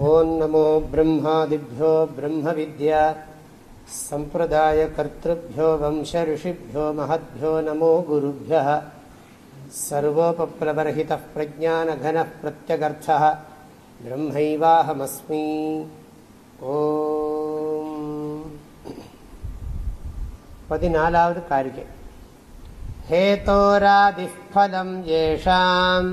ॐ नमो ब्रह्मादिभ्यो ब्रह्मविद्या सम्प्रदायकर्तृभ्यो वंशऋषिभ्यो महद्भ्यो नमो गुरुभ्यः सर्वोपप्लवर्हितः प्रज्ञानघनः प्रत्यगर्थः ब्रह्मैवाहमस्मि ॐ पदिनालावद् कार्ये हेतोरादिः फलं येषाम्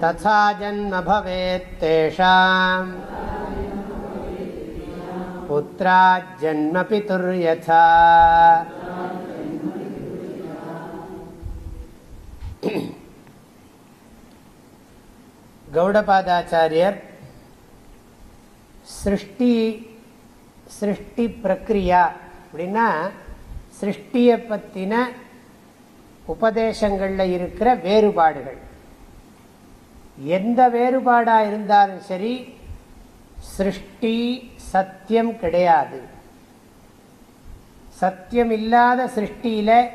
तथा जन्म भवेत्तेषाम् पुत्राज्जन्म पितुर्यथा கௌடபாதாச்சாரியர் சிருஷ்டி சிருஷ்டி பிரக்ரியா அப்படின்னா சிருஷ்டியை பற்றின உபதேசங்களில் இருக்கிற வேறுபாடுகள் எந்த வேறுபாடாக இருந்தாலும் சரி சிருஷ்டி சத்தியம் கிடையாது. சத்தியம் இல்லாத சிருஷ்டியில்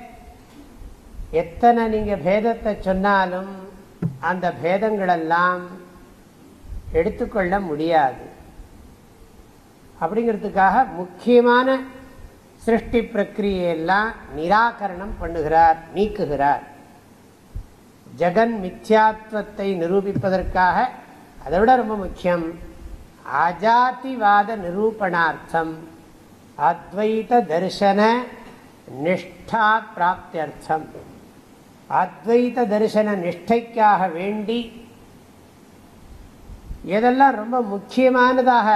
எத்தனை நீங்கள் பேதத்தை சொன்னாலும் அந்த பேதங்களெல்லாம் எடுத்துக்கொள்ள முடியாது. அப்படிங்கிறதுக்காக முக்கியமான சிருஷ்டி பிரக்கிரியெல்லாம் நிராகரணம் பண்ணுகிறார் நீக்குகிறார். ஜெகன் மித்யாத்வத்தை நிரூபிப்பதற்காக அதை விட ரொம்ப முக்கியம் அஜாதிவாத நிரூபணார்த்தம் அத்வைத தரிசன நிஷ்டா பிராப்தியர்த்தம். அத்வைத தரிசன நிஷ்டைக்காக வேண்டி எதெல்லாம் ரொம்ப முக்கியமானதாக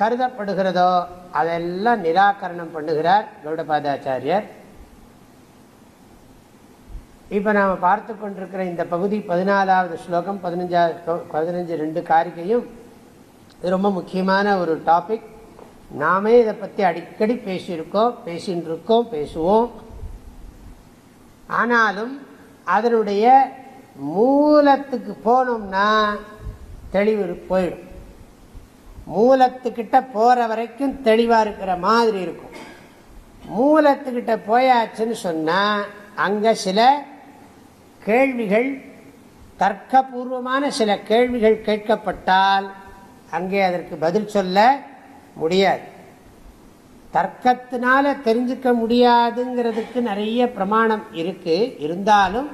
கருதப்படுகிறதோ அதெல்லாம் நிராகரணம் பண்ணுகிறார் கௌடபாதாச்சாரியர். இப்போ நாம் பார்த்து கொண்டிருக்கிற இந்த பகுதி பதினாலாவது ஸ்லோகம் பதினஞ்சாவது பதினஞ்சு ரெண்டு காரிக்கையும் இது ரொம்ப முக்கியமான ஒரு டாபிக் நாமே இதை பற்றி அடிக்கடி பேசியிருக்கோம் பேசின்னு இருக்கோம் பேசுவோம். ஆனாலும் அதனுடைய மூலத்துக்கு போனோம்னா தெளிவு போயிடும். மூலத்துக்கிட்ட போகிற வரைக்கும் தெளிவாக இருக்கிற மாதிரி இருக்கும். மூலத்துக்கிட்ட போயாச்சுன்னு சொன்னால் அங்கே சில கேள்விகள் தர்க்கபூர்வமான சில கேள்விகள் கேட்கப்பட்டால் அங்கே அதற்கு பதில் சொல்ல முடியாது. தர்க்கத்தினால தெரிஞ்சுக்க முடியாதுங்கிறதுக்கு நிறைய பிரமாணம் இருக்குது இருந்தாலும்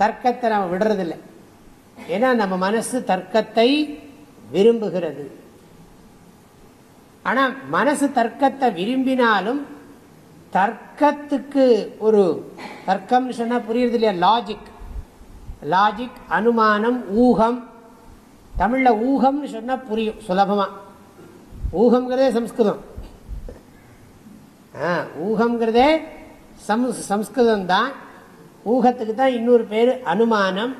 தர்க்கத்தை நம்ம விடுறதில்லை. ஏன்னா நம்ம மனசு தர்க்கத்தை விரும்புகிறது. ஆனால் மனசு தர்க்கத்தை விரும்பினாலும் தர்க்கத்துக்கு ஒரு தர்க்கம்னு சொன்னால் புரியுறது இல்லையா? லாஜிக் லாஜிக் அனுமானம் ஊகம். தமிழில் ஊகம்னு சொன்னால் புரியும் சுலபமாக ஊகங்கிறதே சம்ஸ்கிருதம். ஆ ஊகம்ங்கிறதே சம் சம்ஸ்கிருதம் தான் ஊகத்துக்கு தான் இன்னொரு பேர் அனுமானம்.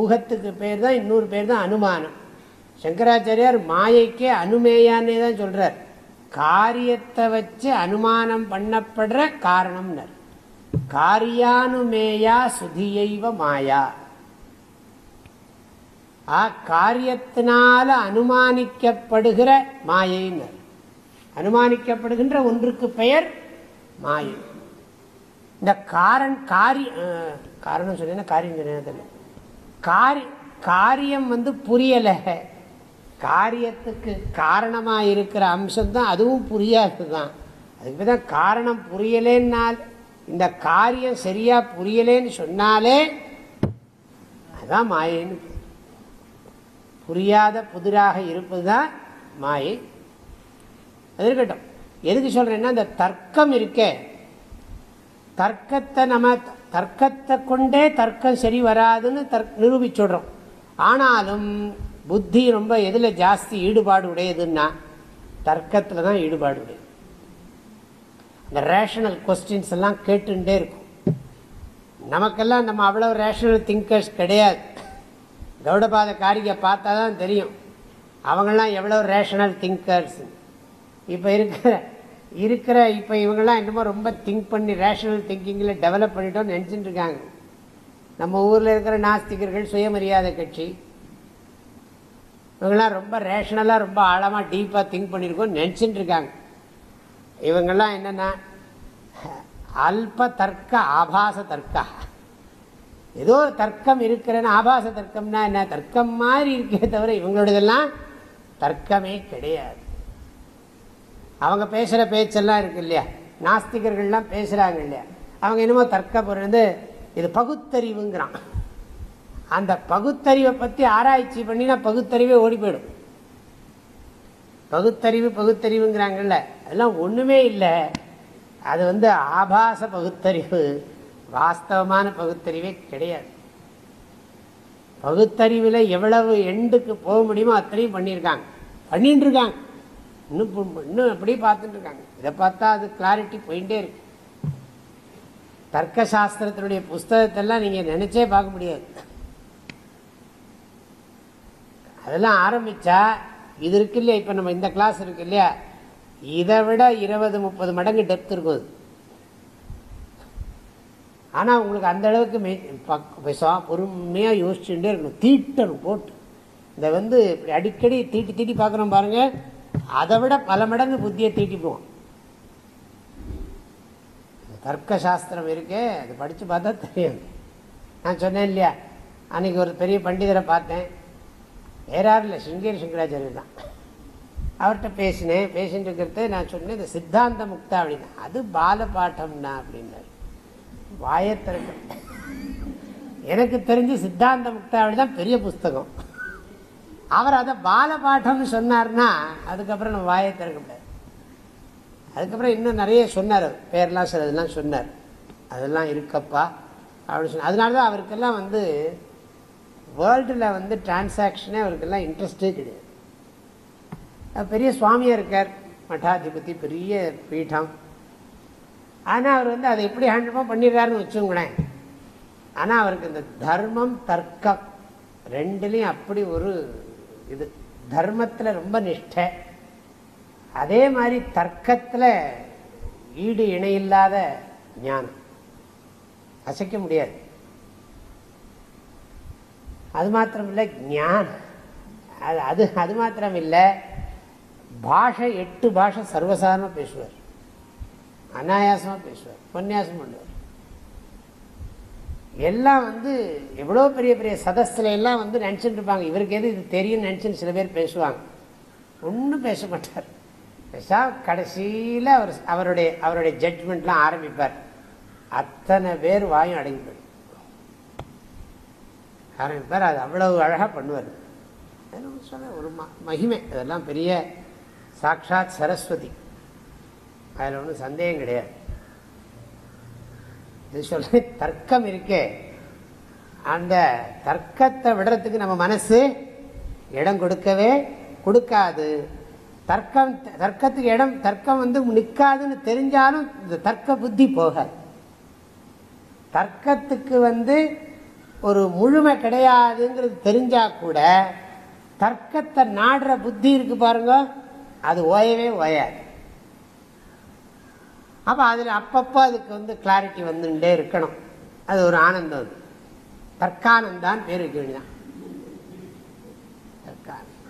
ஊகத்துக்கு பேர் தான் இன்னொரு பேர் தான் அனுமானம். சங்கராச்சாரியார் மாயைக்கே அனுமேயான்னே தான் சொல்கிறார் காரியத்தை வச்சு அனுமானம் பண்ணப்படுற காரணம்னர். காரியானுமேயா சுதியைவ மாயா. ஆ காரியத்தினால அனுமானிக்கப்படுகிற மாயைனர் அனுமானிக்கப்படுகின்ற ஒன்றுக்கு பெயர் மாயை. இந்த காரன் காரி காரணம் சொன்னேன்னா காரியம் சொன்னேன் காரி காரியம் வந்து புரியலை. காரியத்துக்கு காரணமாக இருக்கிற அம்சம் தான் அதுவும் புரியாது தான் அதுக்கு தான் காரணம் புரியலேன்னால் இந்த காரியம் சரியாக புரியலேன்னு சொன்னாலே அதுதான் மாயைன்னு புரியாத புதிராக இருப்பது தான் மாயை. அது இருக்கட்டும். எதுக்கு சொல்கிறேன்னா இந்த தர்க்கம் இருக்கே. தர்க்கத்தை நம்ம தர்க்கத்தை கொண்டே தர்க்கம் சரி வராதுன்னு தர்க் நிரூபிச்சுடுறோம். ஆனாலும் புத்தி ரொம்ப எதில் ஜாஸ்தி ஈடுபாடு உடையதுன்னா தர்க்கத்தில் தான் ஈடுபாடு உடையது. இந்த ரேஷனல் கொஸ்டின்ஸ் எல்லாம் கேட்டுட்டே இருக்கும். நமக்கெல்லாம் நம்ம அவ்வளோ ரேஷனல் திங்கர்ஸ் கிடையாது. கௌடபாத காரிகை பார்த்தா தான் தெரியும். அவங்கெல்லாம் எவ்வளோ ரேஷனல் திங்கர்ஸ் இப்போ இருக்கிற இருக்கிற இப்போ இவங்கெல்லாம் என்னமோ ரொம்ப திங்க் பண்ணி ரேஷனல் திங்கிங்கில் டெவலப் பண்ணிட்டோம்னு நினச்சிட்டு இருக்காங்க. நம்ம ஊரில் இருக்கிற நாஸ்திகர்கள் சுயமரியாதை கட்சி இவங்கெல்லாம் ரொம்ப ரேஷனலாக ரொம்ப ஆழமாக டீப்பாக திங்க் பண்ணியிருக்கோம் நினச்சிட்டு இருக்காங்க. இவங்கெல்லாம் என்னென்னா அல்ப தர்க்க ஆபாச தர்க்கா ஏதோ தர்க்கம் இருக்கிறேன்னா ஆபாச தர்க்கம்னா என்ன? தர்க்கம் மாதிரி இருக்கே தவிர இவங்களோடதெல்லாம் தர்க்கமே கிடையாது. அவங்க பேசுகிற பேச்செல்லாம் இருக்கு இல்லையா? நாஸ்திகர்கள்லாம் பேசுகிறாங்க இல்லையா? அவங்க என்னமோ தர்க்க பொருள் இது பகுத்தறிவுங்கிறான். அந்த பகுத்தறிவை பற்றி ஆராய்ச்சி பண்ணினா பகுத்தறிவே ஓடி போயிடும். பகுத்தறிவு பகுத்தறிவுங்கிறாங்கல்ல அதெல்லாம் ஒன்றுமே இல்லை. அது வந்து ஆபாச பகுத்தறிவு வாஸ்தவமான பகுத்தறிவே கிடையாது. பகுத்தறிவில் எவ்வளவு எண்டுக்கு போக முடியுமோ அத்தனையும் பண்ணியிருக்காங்க. பண்ணிட்டு இருக்காங்க இன்னும் இன்னும் அப்படியே பார்த்துட்டு இருக்காங்க இதை பார்த்தா அது கிளாரிட்டி போயிட்டே இருக்கு. தர்க்க சாஸ்திரத்தினுடைய புஸ்தகத்தெல்லாம் நீங்கள் நினைச்சே பார்க்க முடியாது. அதெல்லாம் ஆரம்பிச்சா இது இருக்கு இல்லையா இப்போ நம்ம இந்த கிளாஸ் இருக்கு இல்லையா? இதை விட இருபது முப்பது மடங்கு டெப்த் இருக்கும் அது. ஆனால் உங்களுக்கு அந்த அளவுக்கு மெ பொறுமையாக யோசிச்சுட்டே இருக்கணும். தீட்டணும் போட்டு. இந்த வந்து இப்படி அடிக்கடி தீட்டி தீட்டி பார்க்குறோம் பாருங்கள் அதை விட பல மடங்கு புத்தியை தீட்டிப்போம் தர்க்க சாஸ்திரம் இருக்கே அது படித்து பார்த்தா தெரியும் நான் சொன்னேன் இல்லையா? அன்றைக்கி ஒரு பெரிய பண்டிதரை பார்த்தேன். வேறாரும் இல்லை சிங்கேரி சங்கராச்சாரியர் தான். அவர்கிட்ட பேசினேன் பேசிட்டு இருக்கிறத நான் சொன்னேன் இந்த சித்தாந்த முக்தா அப்படின்னா. அது பால பாட்டம்னா அப்படின்னாரு வாயத்திறக்க எனக்கு தெரிஞ்சு சித்தாந்த முக்தாவளி தான் பெரிய புஸ்தகம். அவர் அதை பால பாட்டம்னு சொன்னார்னா அதுக்கப்புறம் நம்ம வாயை திறக்க முடியாது. அதுக்கப்புறம் இன்னும் நிறைய சொன்னார் பேர்லாம் அதெல்லாம் சொன்னார். அதெல்லாம் இருக்கப்பா அப்படின்னு சொன்ன அதனால தான் அவருக்கெல்லாம் வந்து வேர்ல்டில் வந்து டிரான்சாக்ஷனே அவருக்கெல்லாம் இன்ட்ரெஸ்டே கிடையாது. பெரிய சுவாமியாக இருக்கார். மட்டாதிபதி பெரிய பீடம் ஆனால் அவர் வந்து அதை எப்படி ஹேண்டில் பண்ணிடுறாருன்னு வச்சுங்களேன் ஆனால் அவருக்கு இந்த தர்மம் தர்க்கம் ரெண்டுலேயும் அப்படி ஒரு இது. தர்மத்தில் ரொம்ப நிஷ்டை. அதே மாதிரி தர்க்கத்தில் ஈடு இணையில்லாத ஞானம். அசைக்க முடியாது. அது மாத்திரம் இல்லை ஜான் அது அது அது மாத்திரம் இல்லை பாஷை எட்டு பாஷை சர்வசாதாரணமாக பேசுவார். அனாயாசமாக பேசுவார் உபன்யாசம் பண்ணுவார். எல்லாம் வந்து எவ்வளோ பெரிய பெரிய சதஸ்தில் எல்லாம் வந்து நினச்சிட்டு இருப்பாங்க இவருக்கு எது இது தெரியும் நினச்சின்னு சில பேர் பேசுவாங்க. ஒன்றும் பேச மாட்டார். பேசா கடைசியில் அவர் அவருடைய அவருடைய ஜட்ஜ்மெண்ட்லாம் ஆரம்பிப்பார். அத்தனை பேர் வாயும் அடங்கிப்பார் ஆரம்பிப்பார் அது அவ்வளவு அழகாக பண்ணுவார். சொன்ன ஒரு மகிமை. அதெல்லாம் பெரிய சாட்சாத் சரஸ்வதி. அதில் ஒன்றும் சந்தேகம் கிடையாது. இது சொல்ல தர்க்கம் இருக்கே. அந்த தர்க்கத்தை விடுறதுக்கு நம்ம மனசு இடம் கொடுக்கவே கொடுக்காது. தர்க்கம் தர்க்கத்துக்கு இடம் தர்க்கம் வந்து நிற்காதுன்னு தெரிஞ்சாலும் இந்த தர்க்க புத்தி போகாது. தர்க்கத்துக்கு வந்து ஒரு முழுமை கிடையாதுங்கிறது தெரிஞ்சா கூட தர்க்கத்தை நாடுற புத்தி இருக்கு பாருங்க அது ஓயவே ஓயாது. அப்போ அதில் அப்பப்போ அதுக்கு வந்து கிளாரிட்டி வந்துட்டே இருக்கணும். அது ஒரு ஆனந்தம் அது. தற்கானந்தான் பேர் வைக்க வேண்டியதான்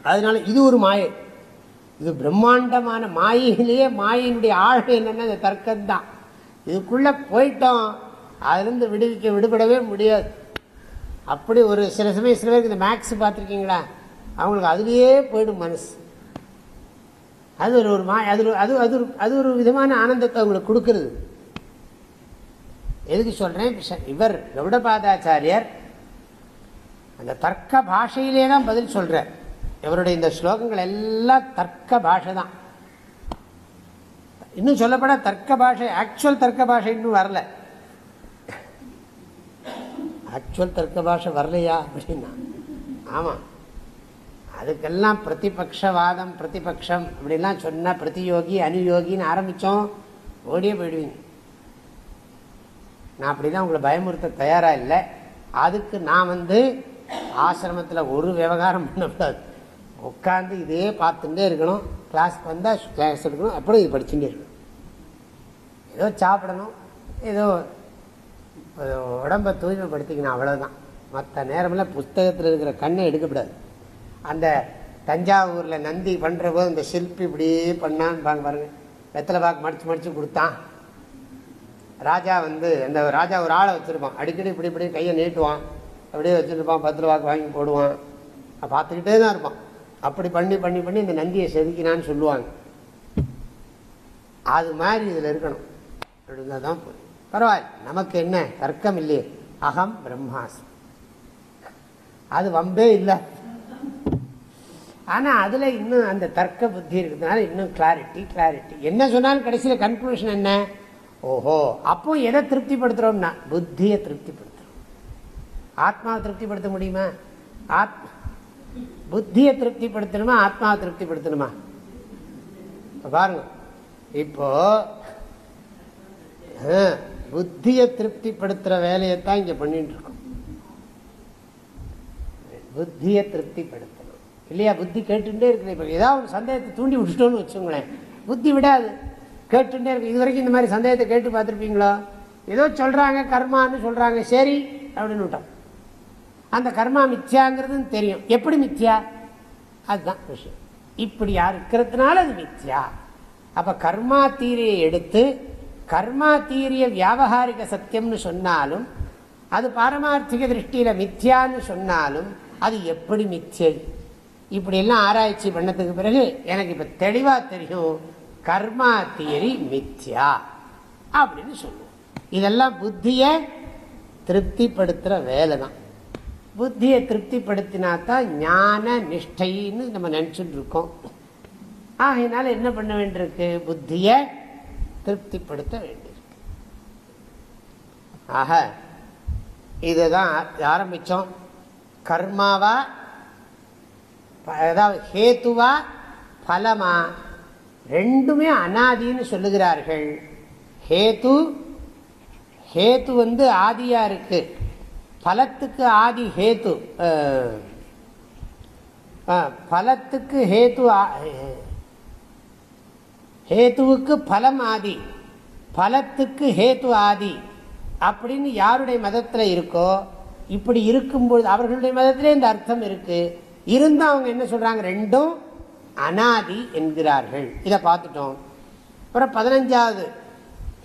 அதனால இது ஒரு மாயை. இது பிரம்மாண்டமான மாயிலேயே மாயினுடைய ஆழம் என்னன்னா இந்த தர்க்கம்தான். இதுக்குள்ள போயிட்டோம். அதுலேருந்து விடுவிக்க விடுபடவே முடியாது. அப்படி ஒரு சில சமயம் சில பேருக்கு இந்த மேக்ஸ் பார்த்துருக்கீங்களா? அவங்களுக்கு அதுலேயே போயிடும் மனசு. அது ஒரு ஒரு மா அது அது அது ஒரு அது ஒரு விதமான ஆனந்தத்தை அவங்களுக்கு கொடுக்கறது. எதுக்கு சொல்கிறேன் இவர் கௌடபாதாச்சாரியர் அந்த தர்க்க பாஷையிலே தான் பதில் சொல்கிறார் இவருடைய இந்த ஸ்லோகங்கள் எல்லாம் தர்க்க பாஷை தான் இன்னும் சொல்லப்பட தர்க்க பாஷை ஆக்சுவல் தர்க்க பாஷை இன்னும் வரல. ஆக்சுவல் தர்க்க பாஷை வரலையா அப்படின்னா ஆமாம் அதுக்கெல்லாம் பிரதிபக்ஷவாதம் பிரதிபக்ஷம் அப்படிலாம் சொன்னால் பிரதியோகி அனுயோகின்னு ஆரம்பித்தோம் ஓடியே போயிடுவீங்க. நான் அப்படி தான் உங்களை பயமுறுத்த தயாராக இல்லை. அதுக்கு நான் வந்து ஆசிரமத்தில் ஒரு விவகாரம் பண்ணக்கூடாது. உட்காந்து இதே பார்த்துட்டே இருக்கணும். கிளாஸ்க்கு வந்தால் கிளாஸ் எடுக்கணும். அப்புறம் இது படிச்சுட்டே இருக்கணும். ஏதோ சாப்பிடணும். ஏதோ உடம்பை தூய்மைப்படுத்திக்கணும் அவ்வளோதான் மற்ற நேரமெல்லாம் புஸ்தகத்தில் இருக்கிற கண்ணை எடுக்கக்கூடாது அந்த தஞ்சாவூரில் நந்தி பண்ணுற போது இந்த சிற்பி இப்படியே பண்ணான்னு பாருங்க. வெத்தலை பாக்கு மடித்து மடித்து கொடுத்தான். ராஜா வந்து அந்த ராஜா ஒரு ஆளை வச்சுருப்பான். அடிக்கடி இப்படி இப்படி கையை நீட்டுவான். அப்படியே வச்சுருப்பான் பத்து ரூபாய்க்கு வாங்கி போடுவான். பார்த்துக்கிட்டே தான் இருப்பான். அப்படி பண்ணி பண்ணி பண்ணி இந்த நந்தியை செதுக்கினான்னு சொல்லுவாங்க. அது மாதிரி இதில் இருக்கணும். இருந்தால் தான் பரவாயில்ல நமக்கு என்ன? தர்க்கம் இல்லையே. அகம் பிரம்மாஸ்மி. அது வம்பே இல்லை. ஆனால் அதில் இன்னும் அந்த தர்க்க புத்தி இருக்கிறதுனால இன்னும் கிளாரிட்டி கிளாரிட்டி என்ன சொன்னாலும் கடைசியில் கன்க்ளூஷன் என்ன? ஓஹோ அப்போ எதை திருப்திப்படுத்துகிறோம்னா புத்தியை திருப்திப்படுத்துகிறோம் ஆத்மாவை திருப்திப்படுத்த முடியுமா? ஆத் புத்தியை திருப்திப்படுத்தணுமா ஆத்மாவை திருப்திப்படுத்தணுமா? பாருங்க. இப்போ புத்தியை திருப்திப்படுத்துகிற வேலையைத்தான் இங்கே பண்ணிட்டு இருக்கோம் புத்தியை திருப்திப்படுத்தணும். இல்லையா? புத்தி கேட்டுட்டே இருக்கு இப்போ ஏதாவது ஒரு சந்தேகத்தை தூண்டி விட்டுட்டோன்னு வச்சுங்களேன் புத்தி விடாது. கேட்டுட்டே இருக்கு. இது வரைக்கும் இந்த மாதிரி சந்தேகத்தை கேட்டு பார்த்துருப்பீங்களோ? ஏதோ சொல்கிறாங்க கர்மான்னு சொல்கிறாங்க சரி அப்படின்னு விட்டோம். அந்த கர்மா மித்யாங்கிறதுன்னு தெரியும். எப்படி மித்யா? அதுதான் விஷயம். இப்படியா இருக்கிறதுனால அது மித்யா? அப்போ கர்மா தீரியை எடுத்து கர்மா தீரிய வியாபகாரிக சத்தியம்னு சொன்னாலும் அது பாரமார்த்திக திருஷ்டியில் மித்யான்னு சொன்னாலும் அது எப்படி மித்யை? இப்படியெல்லாம் ஆராய்ச்சி பண்ணதுக்கு பிறகு எனக்கு இப்போ தெளிவாக தெரியும் கர்மா தியரி மித்யா அப்படின்னு சொல்லுவோம். இதெல்லாம் புத்தியை திருப்திப்படுத்துகிற வேலை தான். புத்தியை திருப்திப்படுத்தினா தான் ஞான நிஷ்டைன்னு நம்ம நினச்சிட்டு இருக்கோம். ஆகையினால என்ன பண்ண வேண்டியிருக்கு? புத்தியை திருப்திப்படுத்த வேண்டியிருக்கு. ஆக இதுதான் ஆரம்பித்தோம் கர்மாவா அதாவது ஹேத்துவா பலமா ரெண்டுமே அனாதின்னு சொல்லுகிறார்கள். ஹேத்து ஹேத்து வந்து ஆதியாக இருக்கு. பலத்துக்கு ஆதி ஹேத்து பலத்துக்கு ஹேத்து ஹேத்துவுக்கு பலம் ஆதி பலத்துக்கு ஹேத்து ஆதி. அப்படின்னு யாருடைய மதத்தில் இருக்கோ இப்படி இருக்கும்பொழுது அவர்களுடைய மதத்திலே இந்த அர்த்தம் இருக்குது இருந்தால் அவங்க என்ன சொல்கிறாங்க ரெண்டும் அனாதி என்கிறார்கள். இதை பார்த்துட்டோம். அப்புறம் பதினஞ்சாவது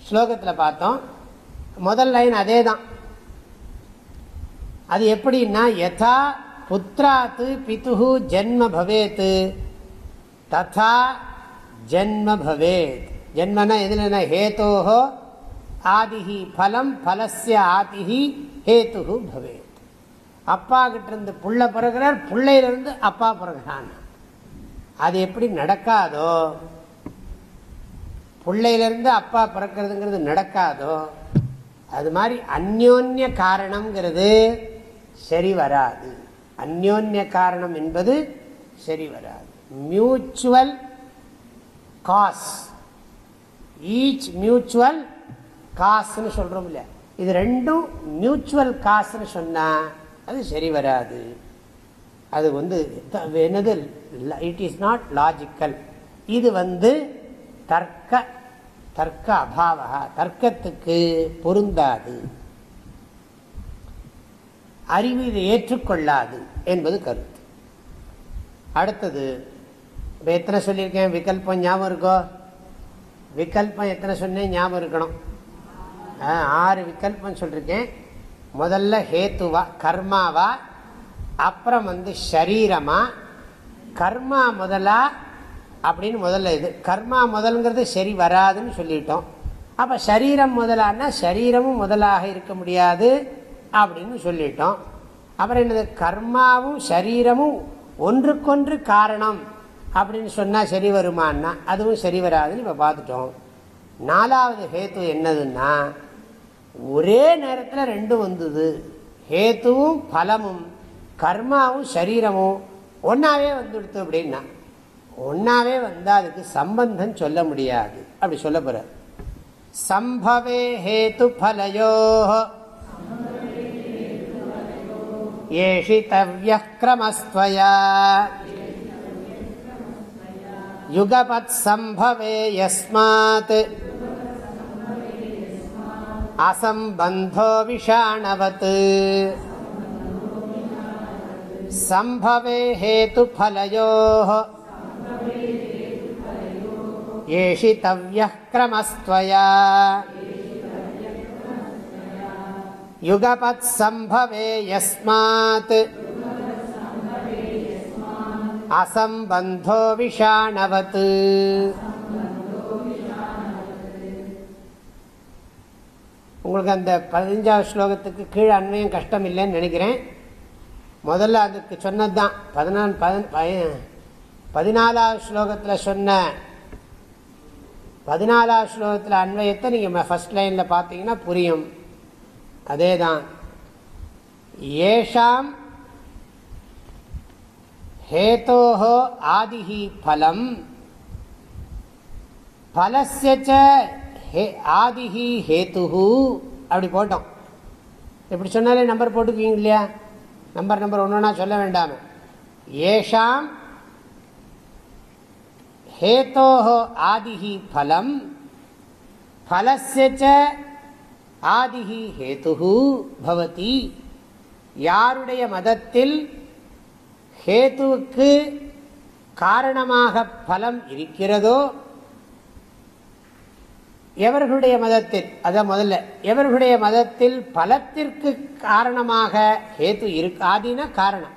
ஸ்லோகத்தில் பார்த்தோம். முதல் லைன் அதே தான் அது எப்படின்னா யதா புத்திராத்து பித்துகு ஜென்ம பவேத்து ததா ஜென்ம பவேத் ஜென்மனா எதுல ஹேத்தோஹோ ஆதிஹி பலம் பலசிய ஆதிஹி ஹேத்து பவேத். அப்பா கிட்ட இருந்து புள்ள பிறகுறார் பிள்ளையிலிருந்து அப்பா பிறகுறான். அது எப்படி நடக்காதோ பிள்ளையிலிருந்து அப்பா பிறக்கிறதுங்கிறது நடக்காதோ அது மாதிரி அந்யோன்ய காரணம்ங்கிறது சரி வராது. அந்யோன்ய காரணம் என்பது சரி வராது. Mutual cos. ஈச் மியூச்சுவல் காசுன்னு சொல்றோம் இல்லையா இது ரெண்டும் மியூச்சுவல் காசுன்னு சொன்னால் அது சரி வராது. அது வந்து என்னது? இட் இஸ் நாட் லாஜிக்கல் இது வந்து தர்க்க தர்க்க அபாவா தர்க்கத்துக்கு பொருந்தாது. அறிவு இதை ஏற்றுக்கொள்ளாது என்பது கருத்து. அடுத்தது இப்போ எத்தனை சொல்லியிருக்கேன்? விகல்பம் ஞாபகம் இருக்கோ? விகல்பம் எத்தனை சொன்னேன்? ஞாபகம் இருக்கணும். ஆறு விகல்பம் சொல்லியிருக்கேன் முதல்ல ஹேத்துவா கர்மாவா அப்புறம் வந்து ஷரீரமா? கர்மா முதலா? அப்படின்னு முதல்ல இது. கர்மா முதல்ங்கிறது சரி வராதுன்னு சொல்லிட்டோம். அப்போ சரீரம் முதலான்னா சரீரமும் முதலாக இருக்க முடியாது அப்படின்னு சொல்லிட்டோம். அப்புறம் என்னது? கர்மாவும் சரீரமும் ஒன்றுக்கொன்று காரணம். அப்படின்னு சொன்னால் சரி வருமானா அதுவும் சரி வராதுன்னு இப்போ பார்த்துட்டோம் நாலாவது ஹேத்து என்னதுன்னா ஒரே நேரத்தில் ரெண்டும் வந்தது. ஹேத்துவும் பலமும் கர்மாவும் சரீரமும் ஒன்றாவே வந்துடுத்து அப்படின்னா ஒன்றாவே வந்தால் அதுக்கு சம்பந்தம் சொல்ல முடியாது. அப்படி சொல்ல போகிறார் சம்பவே ஹேத்து பலையோ. ஏஷிதவிய கிரமஸ்துவயா युगपत्सम्भवे यस्मात् असम्बन्धो विषाणवत् सम्भवे हेतुफलयोः एषितव्यः क्रमस्त्वया युगपत्सम्भवे यस्मात् असम्बन्धो विषाणवत् உங்களுக்கு அந்த பதினஞ்சாவது ஸ்லோகத்துக்கு கீழே அண்மையும் கஷ்டம் இல்லைன்னு நினைக்கிறேன் முதல்ல அதுக்கு சொன்னது தான் பதினாலு பதினாலாவது ஸ்லோகத்தில் சொன்ன பதினாலாவது ஸ்லோகத்தில் அன்வயத்தை நீங்கள் ஃபஸ்ட் லைனில் பார்த்தீங்கன்னா புரியும் அதே தான் ஏஷாம் ஹேதோஹோ ஆதிஹி பலம் பலசிய ஆதிஹி ஹேத்து அப்படி போட்டோம். இப்படி சொன்னாலே நம்பர் போட்டுக்குவீங்க இல்லையா நம்பர் நம்பர் ஒன்றுனா சொல்ல வேண்டாம். ஏஷாம் ஹேத்தோஹோ ஆதிஹி பலம் பலசிய ஆதிஹி ஹேத்து பவதி. யாருடைய மதத்தில் ஹேத்துவுக்கு காரணமாக பலம் இருக்கிறதோ எவர்களுடைய மதத்தில் அதான் முதல்ல எவர்களுடைய மதத்தில் பலத்திற்கு காரணமாக ஹேத்து இரு ஆதின காரணம்.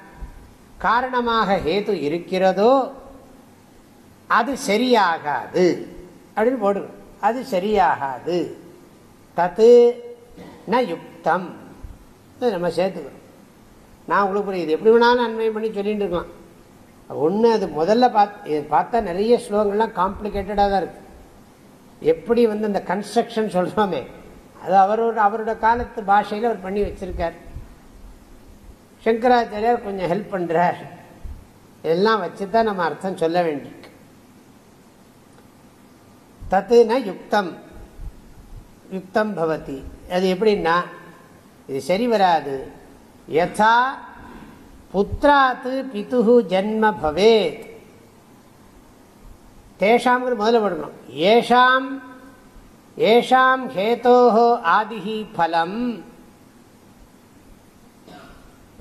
காரணமாக ஹேத்து இருக்கிறதோ அது சரியாகாது. அப்படின்னு போடுவோம். அது சரியாகாது. தத்து ந யுக்தம். நம்ம சேர்த்துக்கணும் நான் உங்களுக்கு புரியுது. எப்படி வேணாலும் அன்மையம் பண்ணி சொல்லிட்டு இருக்கலாம். ஒன்று அது முதல்ல பார்த்து பார்த்தா நிறைய ஸ்லோகங்கள்லாம் காம்ப்ளிகேட்டடாக தான் இருக்குது எப்படி வந்து அந்த கன்ஸ்ட்ரக்ஷன் சொல்கிறோமே அது அவரோட அவரோட காலத்து பாஷையில் அவர் பண்ணி வச்சுருக்கார். சங்கராச்சாரியார் கொஞ்சம் ஹெல்ப் பண்ணுறார் இதெல்லாம் வச்சு தான் நம்ம அர்த்தம் சொல்ல வேண்டியிருக்கு. தத்துனா யுக்தம். யுக்தம் பவதி. அது எப்படின்னா இது சரி வராது. யதா புத்திராத்து பித்து ஜென்ம பவேத் தேஷாம்ங்கிற முதல்ல படணும் ஏஷாம் ஏஷாம் ஹேத்தோஹோ ஆதிஹி பலம்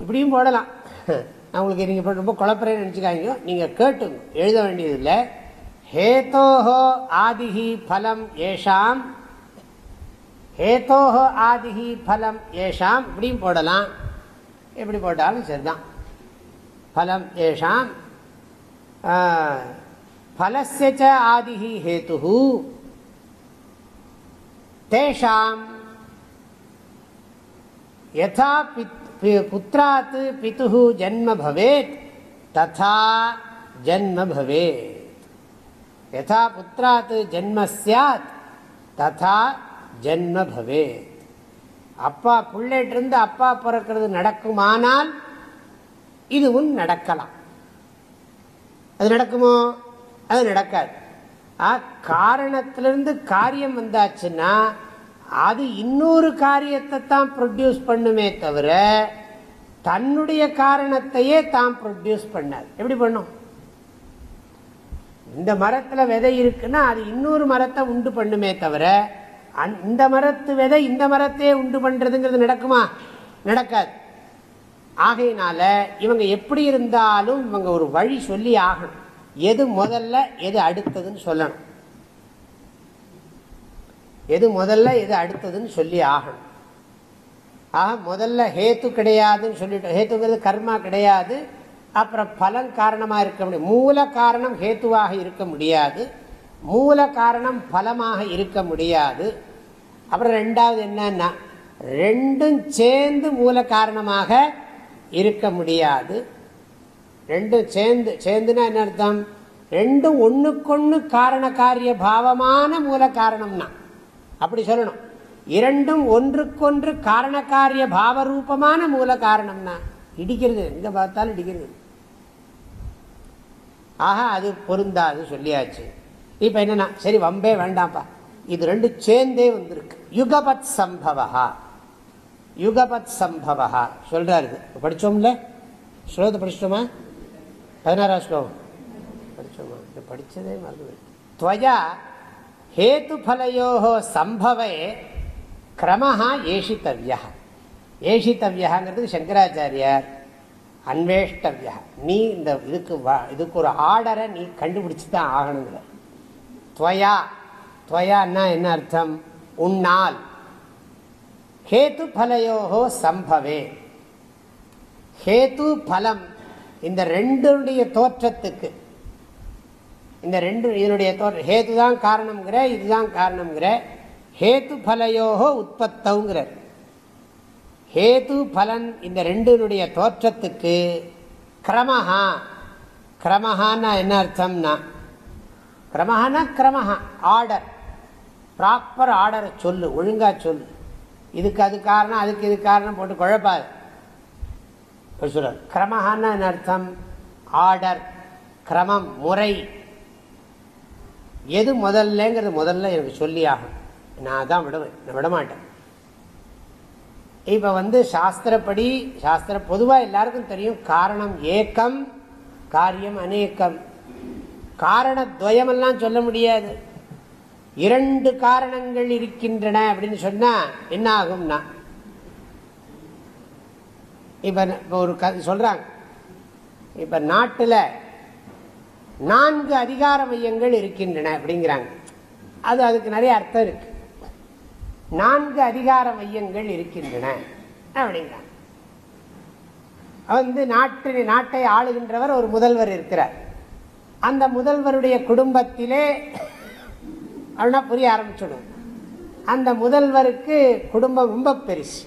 இப்படியும் போடலாம் நான் உங்களுக்கு நீங்கள் ரொம்ப குழப்பறேன்னு நினச்சிக்காங்க நீங்கள் கேட்டுங்க. எழுத வேண்டியதில்லை. ஹேத்தோஹோ ஆதிஹி பலம் ஏஷாம். ஹேத்தோஹோ ஆதிஹி பலம் ஏஷாம். இப்படியும் போடலாம். எப்படி போட்டாலும் சரிதான் பலம் ஏஷாம் பலசிய ஆதிஹி ஹேத்து தேஷாம் யதா புத்திராத் பித்து ஜன்ம பவேத் ததா ஜன்ம பவேத் யதா புத்திராத் ஜன்ம சாத் ததா ஜன்ம பவேத் அப்பா பிள்ளைட்டிருந்து அப்பா பிறக்கிறது நடக்குமானால் இதுவும் நடக்கலாம். அது நடக்குமோ? அது நடக்காது. காரணத்திலிருந்து காரியம் வந்தாச்சுன்னா அது இன்னொரு காரியத்தை தான் ப்ரொடியூஸ் பண்ணுமே தவிர தன்னுடைய காரணத்தையே தான் ப்ரொடியூஸ் பண்ணாது எப்படி பண்ணும்? இந்த மரத்தில் விதை இருக்குன்னா அது இன்னொரு மரத்தை உண்டு பண்ணுமே தவிர இந்த மரத்து விதை இந்த மரத்தையே உண்டு பண்ணுறதுங்கிறது நடக்குமா? நடக்காது. ஆகையினால இவங்க எப்படி இருந்தாலும் இவங்க ஒரு வழி சொல்லி ஆகணும். எது முதல்ல எது அடுத்ததுன்னு சொல்லணும். எது முதல்ல எது அடுத்ததுன்னு சொல்லி ஆகணும். ஆக முதல்ல ஹேத்து கிடையாதுன்னு சொல்லிட்டோம். ஹேத்துங்கிறது கர்மா கிடையாது. அப்புறம் பலன் காரணமாக இருக்க முடியும் மூல காரணம் ஹேத்துவாக இருக்க முடியாது. மூல காரணம் பலமாக இருக்க முடியாது. அப்புறம் ரெண்டாவது என்னன்னா ரெண்டும் சேர்ந்து மூல காரணமாக இருக்க முடியாது. ரெண்டும் சேர்ந்து சேர்ந்துனா என்ன அர்த்தம்? ரெண்டும் ஒன்றுக்கொன்று காரண காரிய பாவமான மூல காரணம்னா அப்படி சொல்லணும். இரண்டும் ஒன்றுக்கொன்று காரண காரிய பாவரூபமான மூல காரணம்னா இடிக்கிறது எங்க பார்த்தாலும் இடிக்கிறது. ஆஹா அது பொருந்தாது சொல்லியாச்சு. இப்ப என்னன்னா சரி வம்பே வேண்டாம்ப்பா. இது ரெண்டு சேர்ந்தே வந்திருக்கு. யுகபத் சம்பவா யுகபத் சம்பவா சொல்றாரு படிச்சோம்ல? ஸ்லோகத்தை படிச்சிட்டோமா? பதினாறாம் ஸ்லோகம். படிச்சோமா? இது படிச்சதே மறந்து துவயா ஹேத்துஃபலையோ சம்பவே கிரமஹா ஏஷித்தவியா. ஏஷித்தவியாங்கிறதுக்கு சங்கராச்சாரியார். அன்வேஷ்டவியா. நீ இந்த இதுக்கு இதுக்கு ஒரு ஆர்டரை நீ கண்டுபிடிச்சு தான் ஆகணுங்கிற. துவயா துவயான்னா என்ன அர்த்தம்? உன்னால் ஹேத்து பலையோகோ சம்பவே. ஹேத்து பலம் இந்த ரெண்டுடைய தோற்றத்துக்கு. இந்த ரெண்டு இதனுடைய தோற்ற ஹேத்து தான் காரணம்ங்கிற இதுதான் காரணம்ங்கிற. ஹேத்து பலையோகோ உற்பத்தவுங்கிற ஹேத்து பலன் இந்த ரெண்டுனுடைய தோற்றத்துக்கு கிரமஹா. கிரமஹான்னா என்ன அர்த்தம்னா கிரமஹனா கிரமஹா ஆர்டர் ப்ராப்பர் ஆர்டரை சொல்லு ஒழுங்கா சொல்லு. இதுக்கு அது காரணம் அதுக்கு இது காரணம் போட்டு குழப்பாது. சொல்ற கிரமஹான்னு அர்த்தம் ஆர்டர் கிரமம் முறை. எது முதல்லங்கிறது முதல்ல எனக்கு சொல்லி ஆகும் நான் தான் விடுவேன் நான் விடமாட்டேன் இப்போ வந்து சாஸ்திரப்படி சாஸ்திர பொதுவாக எல்லாருக்கும் தெரியும் காரணம் ஏக்கம் காரியம் அநேக்கம். காரணத்வயமெல்லாம் சொல்ல முடியாது. இரண்டு காரணங்கள் இருக்கின்றன அப்படின்னு சொன்னா என்ன ஆகும்னா இப்போ ஒரு சொல்கிறாங்க இப்போ நாட்டில் நான்கு அதிகார மையங்கள் இருக்கின்றன அப்படிங்கிறாங்க. அது அதுக்கு நிறைய அர்த்தம் இருக்கு. நான்கு அதிகார மையங்கள் இருக்கின்றன அப்படிங்கிறாங்க. வந்து நாட்டு நாட்டை ஆளுகின்றவர் ஒரு முதல்வர் இருக்கிறார். அந்த முதல்வருடைய குடும்பத்திலே அப்படின்னா புரிய ஆரம்பிச்சிடும். அந்த முதல்வருக்கு குடும்பம் ரொம்ப பெருசு.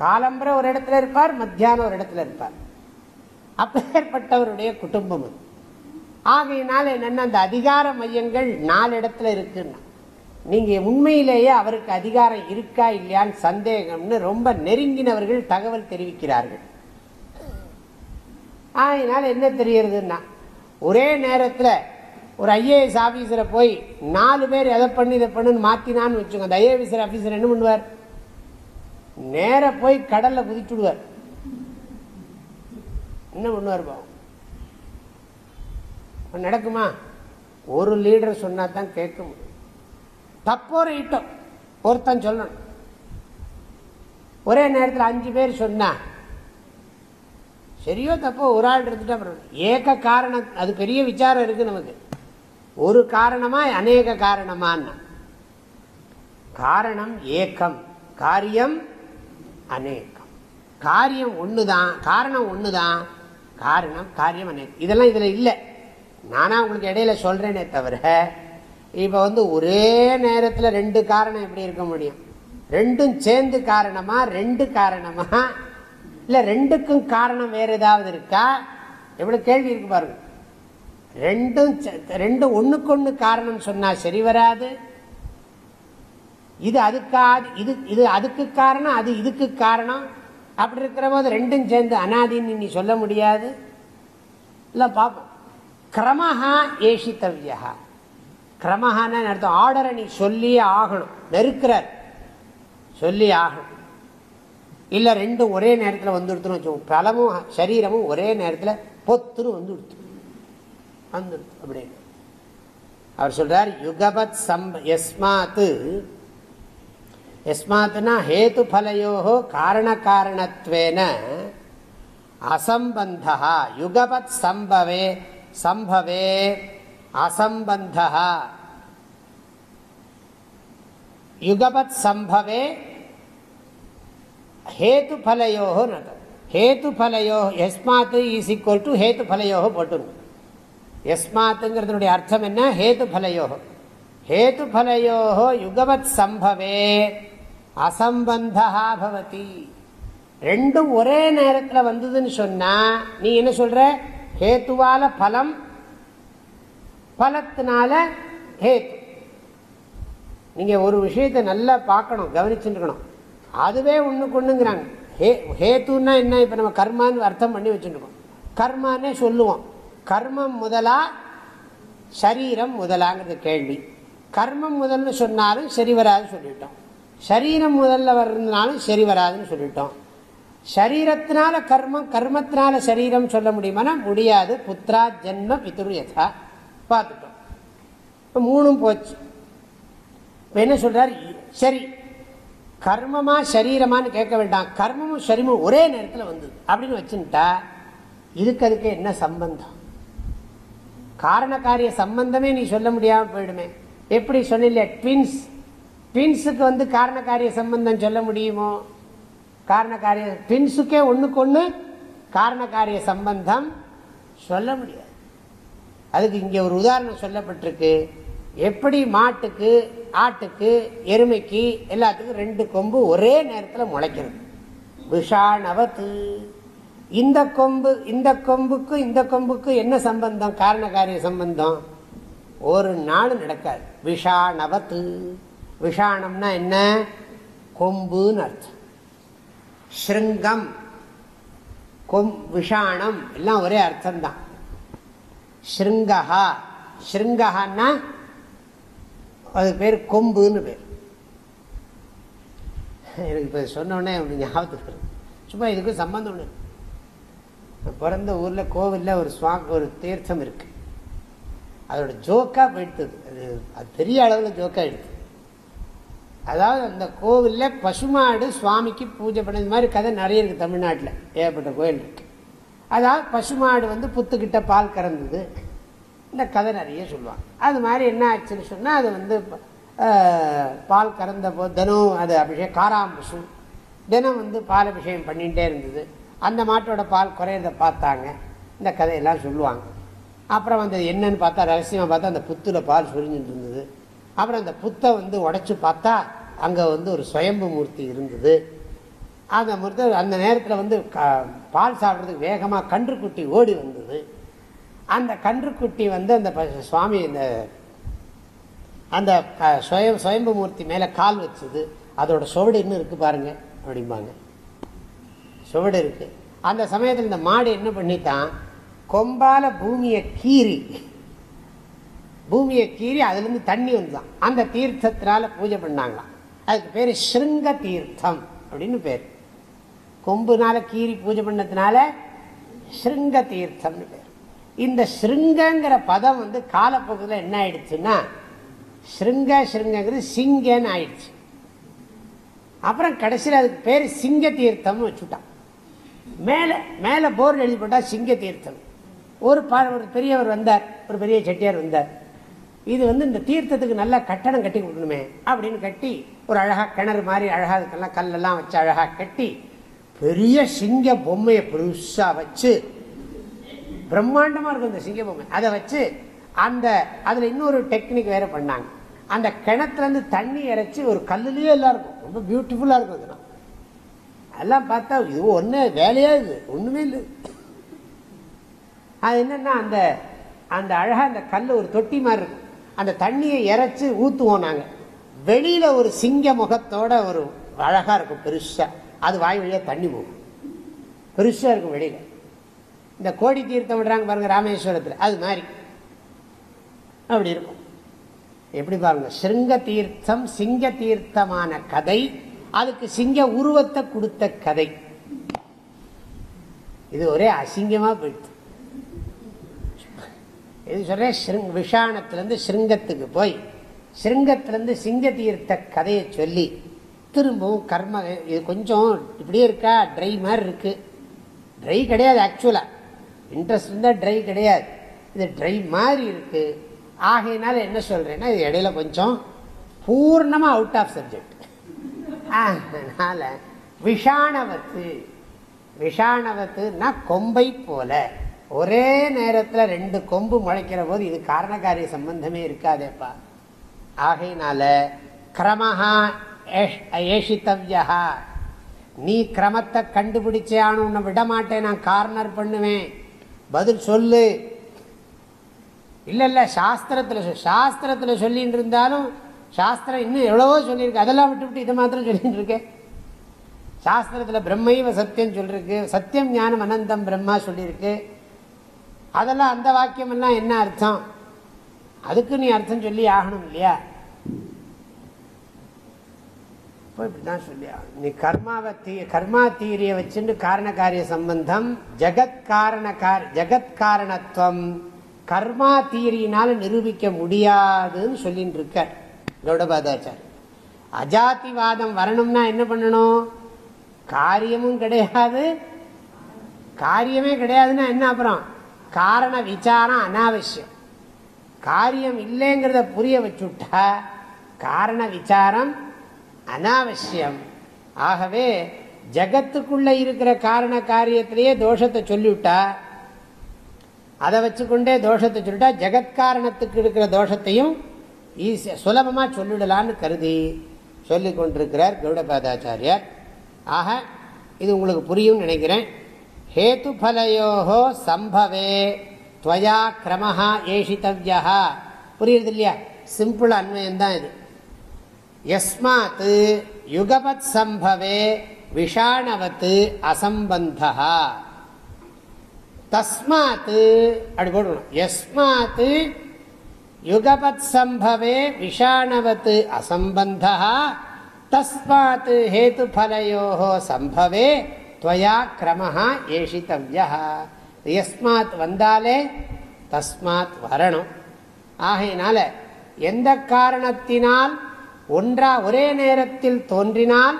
காலம்பரை ஒரு இடத்துல இருப்பார் மத்தியானம் ஒரு இடத்துல இருப்பார். அப்பேற்பட்டவருடைய குடும்பம் அது. ஆகையினால என்னென்ன அந்த அதிகார மையங்கள் நாலு இடத்துல இருக்குன்னா நீங்கள் உண்மையிலேயே அவருக்கு அதிகாரம் இருக்கா இல்லையான்னு சந்தேகம்னு ரொம்ப நெருங்கினவர்கள் தகவல் தெரிவிக்கிறார்கள். ஆகையினால் என்ன தெரியறதுன்னா ஒரே நேரத்தில் ஒரு ஐஏஎஸ் ஆஃபீஸரை போய் நாலு பேர் எதை பண்ணி இதை பண்ணுன்னு மாற்றினான்னு வச்சுக்கோங்க. அந்த ஐஏஎஸ் ஆஃபீஸர் என்ன பண்ணுவார்? நேர போய் கடல்ல குதிச்சுடுவார். என்ன பண்ணுவார் பாவம்? நடக்குமா? ஒரு லீடர் சொன்னா தான் கேட்க முடியும். தப்போற ஈட்டம் ஒருத்தன் சொல்லணும். ஒரே நேரத்தில் அஞ்சு பேர் சொன்னா சரியோ தப்போ ஒரு ஆள் இருந்துட்டா ஏக காரணம் அது பெரிய விசாரம் இருக்கு நமக்கு. ஒரு காரணமா அநேக காரணமான காரணம் ஏக்கம் காரியம் அநேகம் காரியம் ஒண்ணுதான் காரணம் ஒண்ணுதான் காரணம் காரியம் அநேகம். இதெல்லாம் இதுல இல்லை. நானா உங்களுக்கு இடையில சொல்றேனே தவிர இப்ப வந்து ஒரே நேரத்தில் ரெண்டு காரணம் எப்படி இருக்க முடியும்? ரெண்டும் சேர்ந்து காரணமா ரெண்டு காரணமா இல்லை ரெண்டுக்கும் காரணம் வேறு ஏதாவது இருக்கா? எவ்வளோ கேள்வி இருக்கு பாருங்க. ரெண்டும் ரெண்டும் ஒன்றுக்கு ஒன்று காரணம் சொன்னால் சரி வராது. இது அதுக்கா இது இது அதுக்கு காரணம் அது இதுக்கு காரணம். அப்படி இருக்கிற போது ரெண்டும் சேர்ந்து அனாதின்னு நீ சொல்ல முடியாது. இல்லை பார்ப்போம் கிரமஹா ஏஷித்தவ்யா கிரமஹான்னு அர்த்தம் ஆர்டரை நீ சொல்லியே ஆகணும். நெருக்கிறார். சொல்லி ஆகணும். இல்லை ரெண்டும் ஒரே நேரத்தில் வந்து வச்சுக்கோங்க பலமும் சரீரமும் ஒரே நேரத்தில் பொத்துன்னு வந்து கொடுத்து வந்துடுது அப்படின்னு அவர் சொல்கிறார் யுகபத் சம் எஸ்மாத்து எஸ்மாத்துனா ஹேத்து ஃபலையோ காரண காரணத்வேன அசம்பந்தா யுகபத் சம்பவே சம்பவே அசம்பந்தா யுகபத் சம்பவே ஹேத்து ஃபலையோ ஹேத்து ஃபலையோ எஸ்மாத் இஸ் ஈக்குவல் டு ஹேத்து ஃபலையோ போட்டுருங்க எஸ்மாத்துங்கிறதுனுடைய அர்த்தம் என்ன ஹேது பலையோ ஹேது யுகவத் சம்பவே அசம்பந்தா பவதி ரெண்டும் ஒரே நேரத்தில் வந்ததுன்னு சொன்னால் நீ என்ன சொல்கிற ஹேத்துவால பலம் பலத்தினால ஹேத்து நீங்கள் ஒரு விஷயத்தை நல்லா பார்க்கணும் கவனிச்சுருக்கணும் அதுவே ஒண்ணுக்கு ஹே ஹேத்துன்னா என்ன? இப்போ நம்ம கர்மான்னு அர்த்தம் பண்ணி வச்சுருக்கோம் கர்மானே சொல்லுவோம். கர்மம் முதலா சரீரம் முதலாங்கிறது கேள்வி. கர்மம் முதல்னு சொன்னாலும் சரி வராதுன்னு சொல்லிட்டோம். சரீரம் முதல்ல வர்றதுனாலும் சரி வராதுன்னு சொல்லிட்டோம். சரீரத்தினால கர்மம் கர்மத்தினால சரீரம் சொல்ல முடியுமானா? முடியாது. புத்திரா ஜென்ம பிதுரு யதா. பார்த்துட்டோம். இப்போ மூணும் போச்சு. இப்போ என்ன சொல்கிறார் சரி. கர்மமா சரீரமான்னு கேட்க வேண்டாம். கர்மமும் சரீரமும் ஒரே நேரத்தில் வந்தது. அப்படின்னு வச்சுட்டா இதுக்கு அதுக்கு என்ன சம்பந்தம்? காரண காரிய சம்பந்தமே நீ சொல்ல முடியாமல் போயிடுமே. எப்படி சொன்னில ட்வின்ஸ் ட்வின்ஸுக்கு வந்து காரண காரிய சம்பந்தம் சொல்ல முடியுமோ? காரண காரிய ட்வின்ஸுக்கே ஒன்றுக்கு ஒன்று காரண காரிய சம்பந்தம் சொல்ல முடியாது. அதுக்கு இங்கே ஒரு உதாரணம் சொல்லப்பட்டிருக்கு. எப்படி மாட்டுக்கு ஆட்டுக்கு எருமைக்கு எல்லாத்துக்கும் ரெண்டு கொம்பு ஒரே நேரத்தில் முளைக்கிறது. விஷாணவத்து இந்த கொம்பு இந்த கொம்புக்கு இந்த கொம்புக்கு என்ன சம்பந்தம்? காரண காரிய சம்பந்தம்? ஒரு நாள் நடக்காது. விஷாணவத்து விஷாணம்னா என்ன? கொம்புன்னு அர்த்தம். ஸ்ருங்கம் கொம் விஷாணம் எல்லாம் ஒரே அர்த்தம்தான். ஸ்ருங்கஹா ஸ்ருங்கஹான்னா அது பேர் கொம்புன்னு பேர். எனக்கு இப்போ சொன்னோடனே ஞாபகத்துக்கு வரும் சும்மா இதுக்கு சம்பந்தம் ஒன்று பிறந்த ஊரில் கோவிலில் ஒரு சுவா ஒரு தீர்த்தம் இருக்குது அதோட ஜோக்காக போயிடுது அது அது பெரிய அளவில் ஜோக்காக எடுத்தது அதாவது அந்த கோவிலில் பசுமாடு சுவாமிக்கு பூஜை பண்ணது மாதிரி கதை நிறைய இருக்குது தமிழ்நாட்டில். ஏகப்பட்ட கோயில் இருக்குது அதாவது பசுமாடு வந்து புத்துக்கிட்ட பால் கறந்தது. இந்த கதை நிறைய சொல்லுவாங்க. அது மாதிரி என்ன ஆச்சுன்னு சொன்னால் அது வந்து பால் கறந்த போ தினம் அது அபிஷேகம் காராம்பசு தினம் வந்து பால் அபிஷேகம் பண்ணிகிட்டே இருந்தது. அந்த மாட்டோட பால் குறையிறத பார்த்தாங்க. இந்த கதையெல்லாம் சொல்லுவாங்க. அப்புறம் வந்து என்னன்னு பார்த்தா ரகசியமாக பார்த்தா அந்த புத்தில் பால் சொரிஞ்சுட்டு இருந்தது. அப்புறம் அந்த புத்தை வந்து உடச்சி பார்த்தா அங்கே வந்து ஒரு சுயம்பு மூர்த்தி இருந்தது. அந்த மூர்த்தி அந்த நேரத்தில் வந்து பால் சாப்பிட்றதுக்கு வேகமாக கன்றுக்குட்டி ஓடி வந்தது. அந்த கன்றுக்குட்டி வந்து அந்த சுவாமி இந்த அந்த சுயம் சுயம்பு மூர்த்தி மேலே கால் வச்சது. அதோட சுவடு இன்னும் இருக்குது பாருங்க அப்படிம்பாங்க. சுவடு இருக்குது அந்த சமயத்தில் இந்த மாடு என்ன பண்ணித்தான் கொம்பால பூமியை கீறி பூமியை கீறி அதுலேருந்து தண்ணி வந்துதான். அந்த தீர்த்தத்தினால பூஜை பண்ணாங்களாம். அதுக்கு பேர் ஸ்ருங்க தீர்த்தம் அப்படின்னு பேர். கொம்புனால கீறி பூஜை பண்ணதுனால ஸ்ருங்க தீர்த்தம்னு பேர். இந்த ஸ்ருங்கங்கிற பதம் வந்து காலப்போக்கில் என்ன ஆயிடுச்சுன்னா ஸ்ருங்க ஸ்ருங்கிறது சிங்கன்னு ஆயிடுச்சு. அப்புறம் கடைசியில் அதுக்கு பேர் சிங்க தீர்த்தம்னு வச்சுட்டான். மேலே மேலே போர்டு எழுதி போட்டால் சிங்க தீர்த்தம் ஒரு பா ஒரு பெரியவர் வந்தார் ஒரு பெரிய செட்டியார் வந்தார். இது வந்து இந்த தீர்த்தத்துக்கு நல்லா கட்டணம் கட்டி கொடுக்கணுமே அப்படின்னு கட்டி ஒரு அழகாக கிணறு மாதிரி அழகாக அதுக்கெல்லாம் கல்லெல்லாம் வச்சு அழகாக கட்டி பெரிய சிங்க பொம்மையை பெருசாக வச்சு பிரம்மாண்டமாக இருக்கும் இந்த சிங்க பொம்மை அதை வச்சு அந்த அதில் இன்னொரு டெக்னிக் வேறு பண்ணாங்க. அந்த கிணத்துலேருந்து தண்ணி இறைச்சி ஒரு கல்லுலேயே எல்லாம் இருக்கும். ரொம்ப பியூட்டிஃபுல்லாக இருக்கும் இதெல்லாம். அதெல்லாம் பார்த்தா இது ஒன்று வேலையே இது? ஒன்றுமே இல்லை. அது என்னென்னா அந்த அந்த அழகாக அந்த கல் ஒரு தொட்டி மாதிரி இருக்கும். அந்த தண்ணியை இறைச்சி ஊற்றுவோம் நாங்கள் வெளியில் ஒரு சிங்க முகத்தோட ஒரு அழகாக இருக்கும் பெருசாக அது வாய் வழியாக தண்ணி போகும். பெருசாக இருக்கும் வெளியில். இந்த கோடி தீர்த்தம் விடுறாங்க பாருங்க ராமேஸ்வரத்தில். அது மாதிரி. அப்படி இருக்கும். எப்படி பாருங்க? சிருங்க தீர்த்தம் சிங்க தீர்த்தமான கதை. அதுக்கு சிங்க உருவத்தை கொடுத்த கதை. இது ஒரே அசிங்கமா போயிடுது இது சொல்றேன் விஷாணத்திலிருந்து சிருங்கத்துக்கு போய் சிருங்கத்திலிருந்து சிங்க தீர்த்த கதையை சொல்லி திரும்பவும் கர்ம இது கொஞ்சம் இப்படியே இருக்கா? ட்ரை மாதிரி இருக்கு. ட்ரை கிடையாது ஆக்சுவலாக இன்ட்ரெஸ்ட் இருந்தால் ட்ரை கிடையாது. இது ட்ரை மாதிரி இருக்குது ஆகையினால என்ன சொல்கிறேன்னா இது இடையில கொஞ்சம் பூர்ணமாக அவுட் ஆஃப் சப்ஜெக்ட் அதனால் விஷாணவத்து விஷாணவத்துனா கொம்பை போல. ஒரே நேரத்தில் ரெண்டு கொம்பு முளைக்கிற போது இது காரணக்காரிய சம்பந்தமே இருக்காதேப்பா. ஆகையினால கிரமஹா ஏஷித்தவ்யா நீ கிரமத்தை கண்டுபிடிச்சே ஆனும் உன்னை விட மாட்டேன் நான் கார்னர் பண்ணுவேன். பதில் சொல்லு. இல்லை இல்லை சாஸ்திரத்தில் சாஸ்திரத்தில் சொல்லிட்டு இருந்தாலும் சாஸ்திரம் இன்னும் எவ்வளவோ சொல்லியிருக்கு. அதெல்லாம் விட்டு விட்டு இதை மாத்திரம் சொல்லிட்டு இருக்கேன் சாஸ்திரத்தில் பிரம்மைவ சத்தியம் சொல்லியிருக்கு சத்தியம் ஞானம் அனந்தம் பிரம்மா சொல்லியிருக்கு. அதெல்லாம் அந்த வாக்கியமெல்லாம் என்ன அர்த்தம்? அதுக்கு நீ அர்த்தம் சொல்லி ஆகணும் இல்லையா? இப்படி இப்படிதான் சொல்லி நீ கர்மாவை தீ கர்மா தீரிய வச்சுட்டு காரண காரிய சம்பந்தம் ஜெகத் காரண ஜெகத் கர்மா தீரியினால நிரூபிக்க முடியாதுன்னு சொல்லிட்டு இருக்கார் கௌடபாதாச்சார். அஜாதிவாதம் வரணும்னா என்ன பண்ணணும்? காரியமும் கிடையாது. காரியமே கிடையாதுன்னா என்ன அப்புறம்? காரண விசாரம் அனாவசியம். காரியம் இல்லைங்கிறத புரிய வச்சுட்டா காரண விசாரம் அனாவசியம். ஆகவே ஜகத்துக்குள்ள இருக்கிற காரண காரியத்திலேயே தோஷத்தை சொல்லிவிட்டா அதை வச்சுக்கொண்டே தோஷத்தை சொல்லிட்டா ஜெகத்காரணத்துக்கு இருக்கிற தோஷத்தையும் ஈஸியா சுலபமாக சொல்லிடலான்னு கருதி சொல்லி கொண்டிருக்கிறார் கௌடபாதாச்சாரியார். ஆக இது உங்களுக்கு புரியும் நினைக்கிறேன். ஹேத்துஃபலையோகோ சம்பவே துவயா கிரமஹா ஏஷித்தவ்யா புரியுறது இல்லையா? சிம்பிள் அன்வயம் தான் இது. எஸ்மாத் யுகபத் சம்பவே விஷாணவத்து அசம்பந்தா தஸ்மாத்து அப்படி போடணும் எஸ்மாத்து யுகபத் சம்பவே விஷாணவத்து அசம்பந்தா தஸ்மாத் ஹேது சம்பவே துவயா கிரமஹா ஏஷித்தவ்யா எஸ்மாத் வந்தாலே தஸ்மாத் வரணும் ஆகையினால எந்த காரணத்தினால் ஒன்றா ஒரே நேரத்தில் தோன்றினால்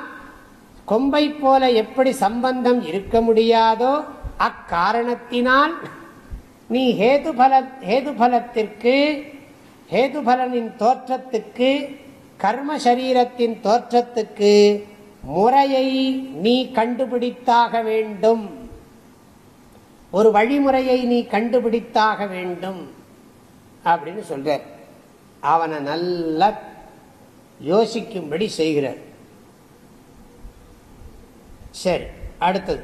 கொம்பை போல எப்படி சம்பந்தம் இருக்க முடியாதோ அக்காரணத்தினால் நீ ஹேதுபல ஹேதுபலத்திற்கு ஹேதுபலனின் தோற்றத்துக்கு கர்ம சரீரத்தின் தோற்றத்துக்கு முறையை நீ கண்டுபிடித்தாக வேண்டும். ஒரு வழிமுறையை நீ கண்டுபிடித்தாக வேண்டும். அப்படின்னு சொல்ற அவனை நல்லா யோசிக்கும்படி செய்கிறார் சரி அடுத்தது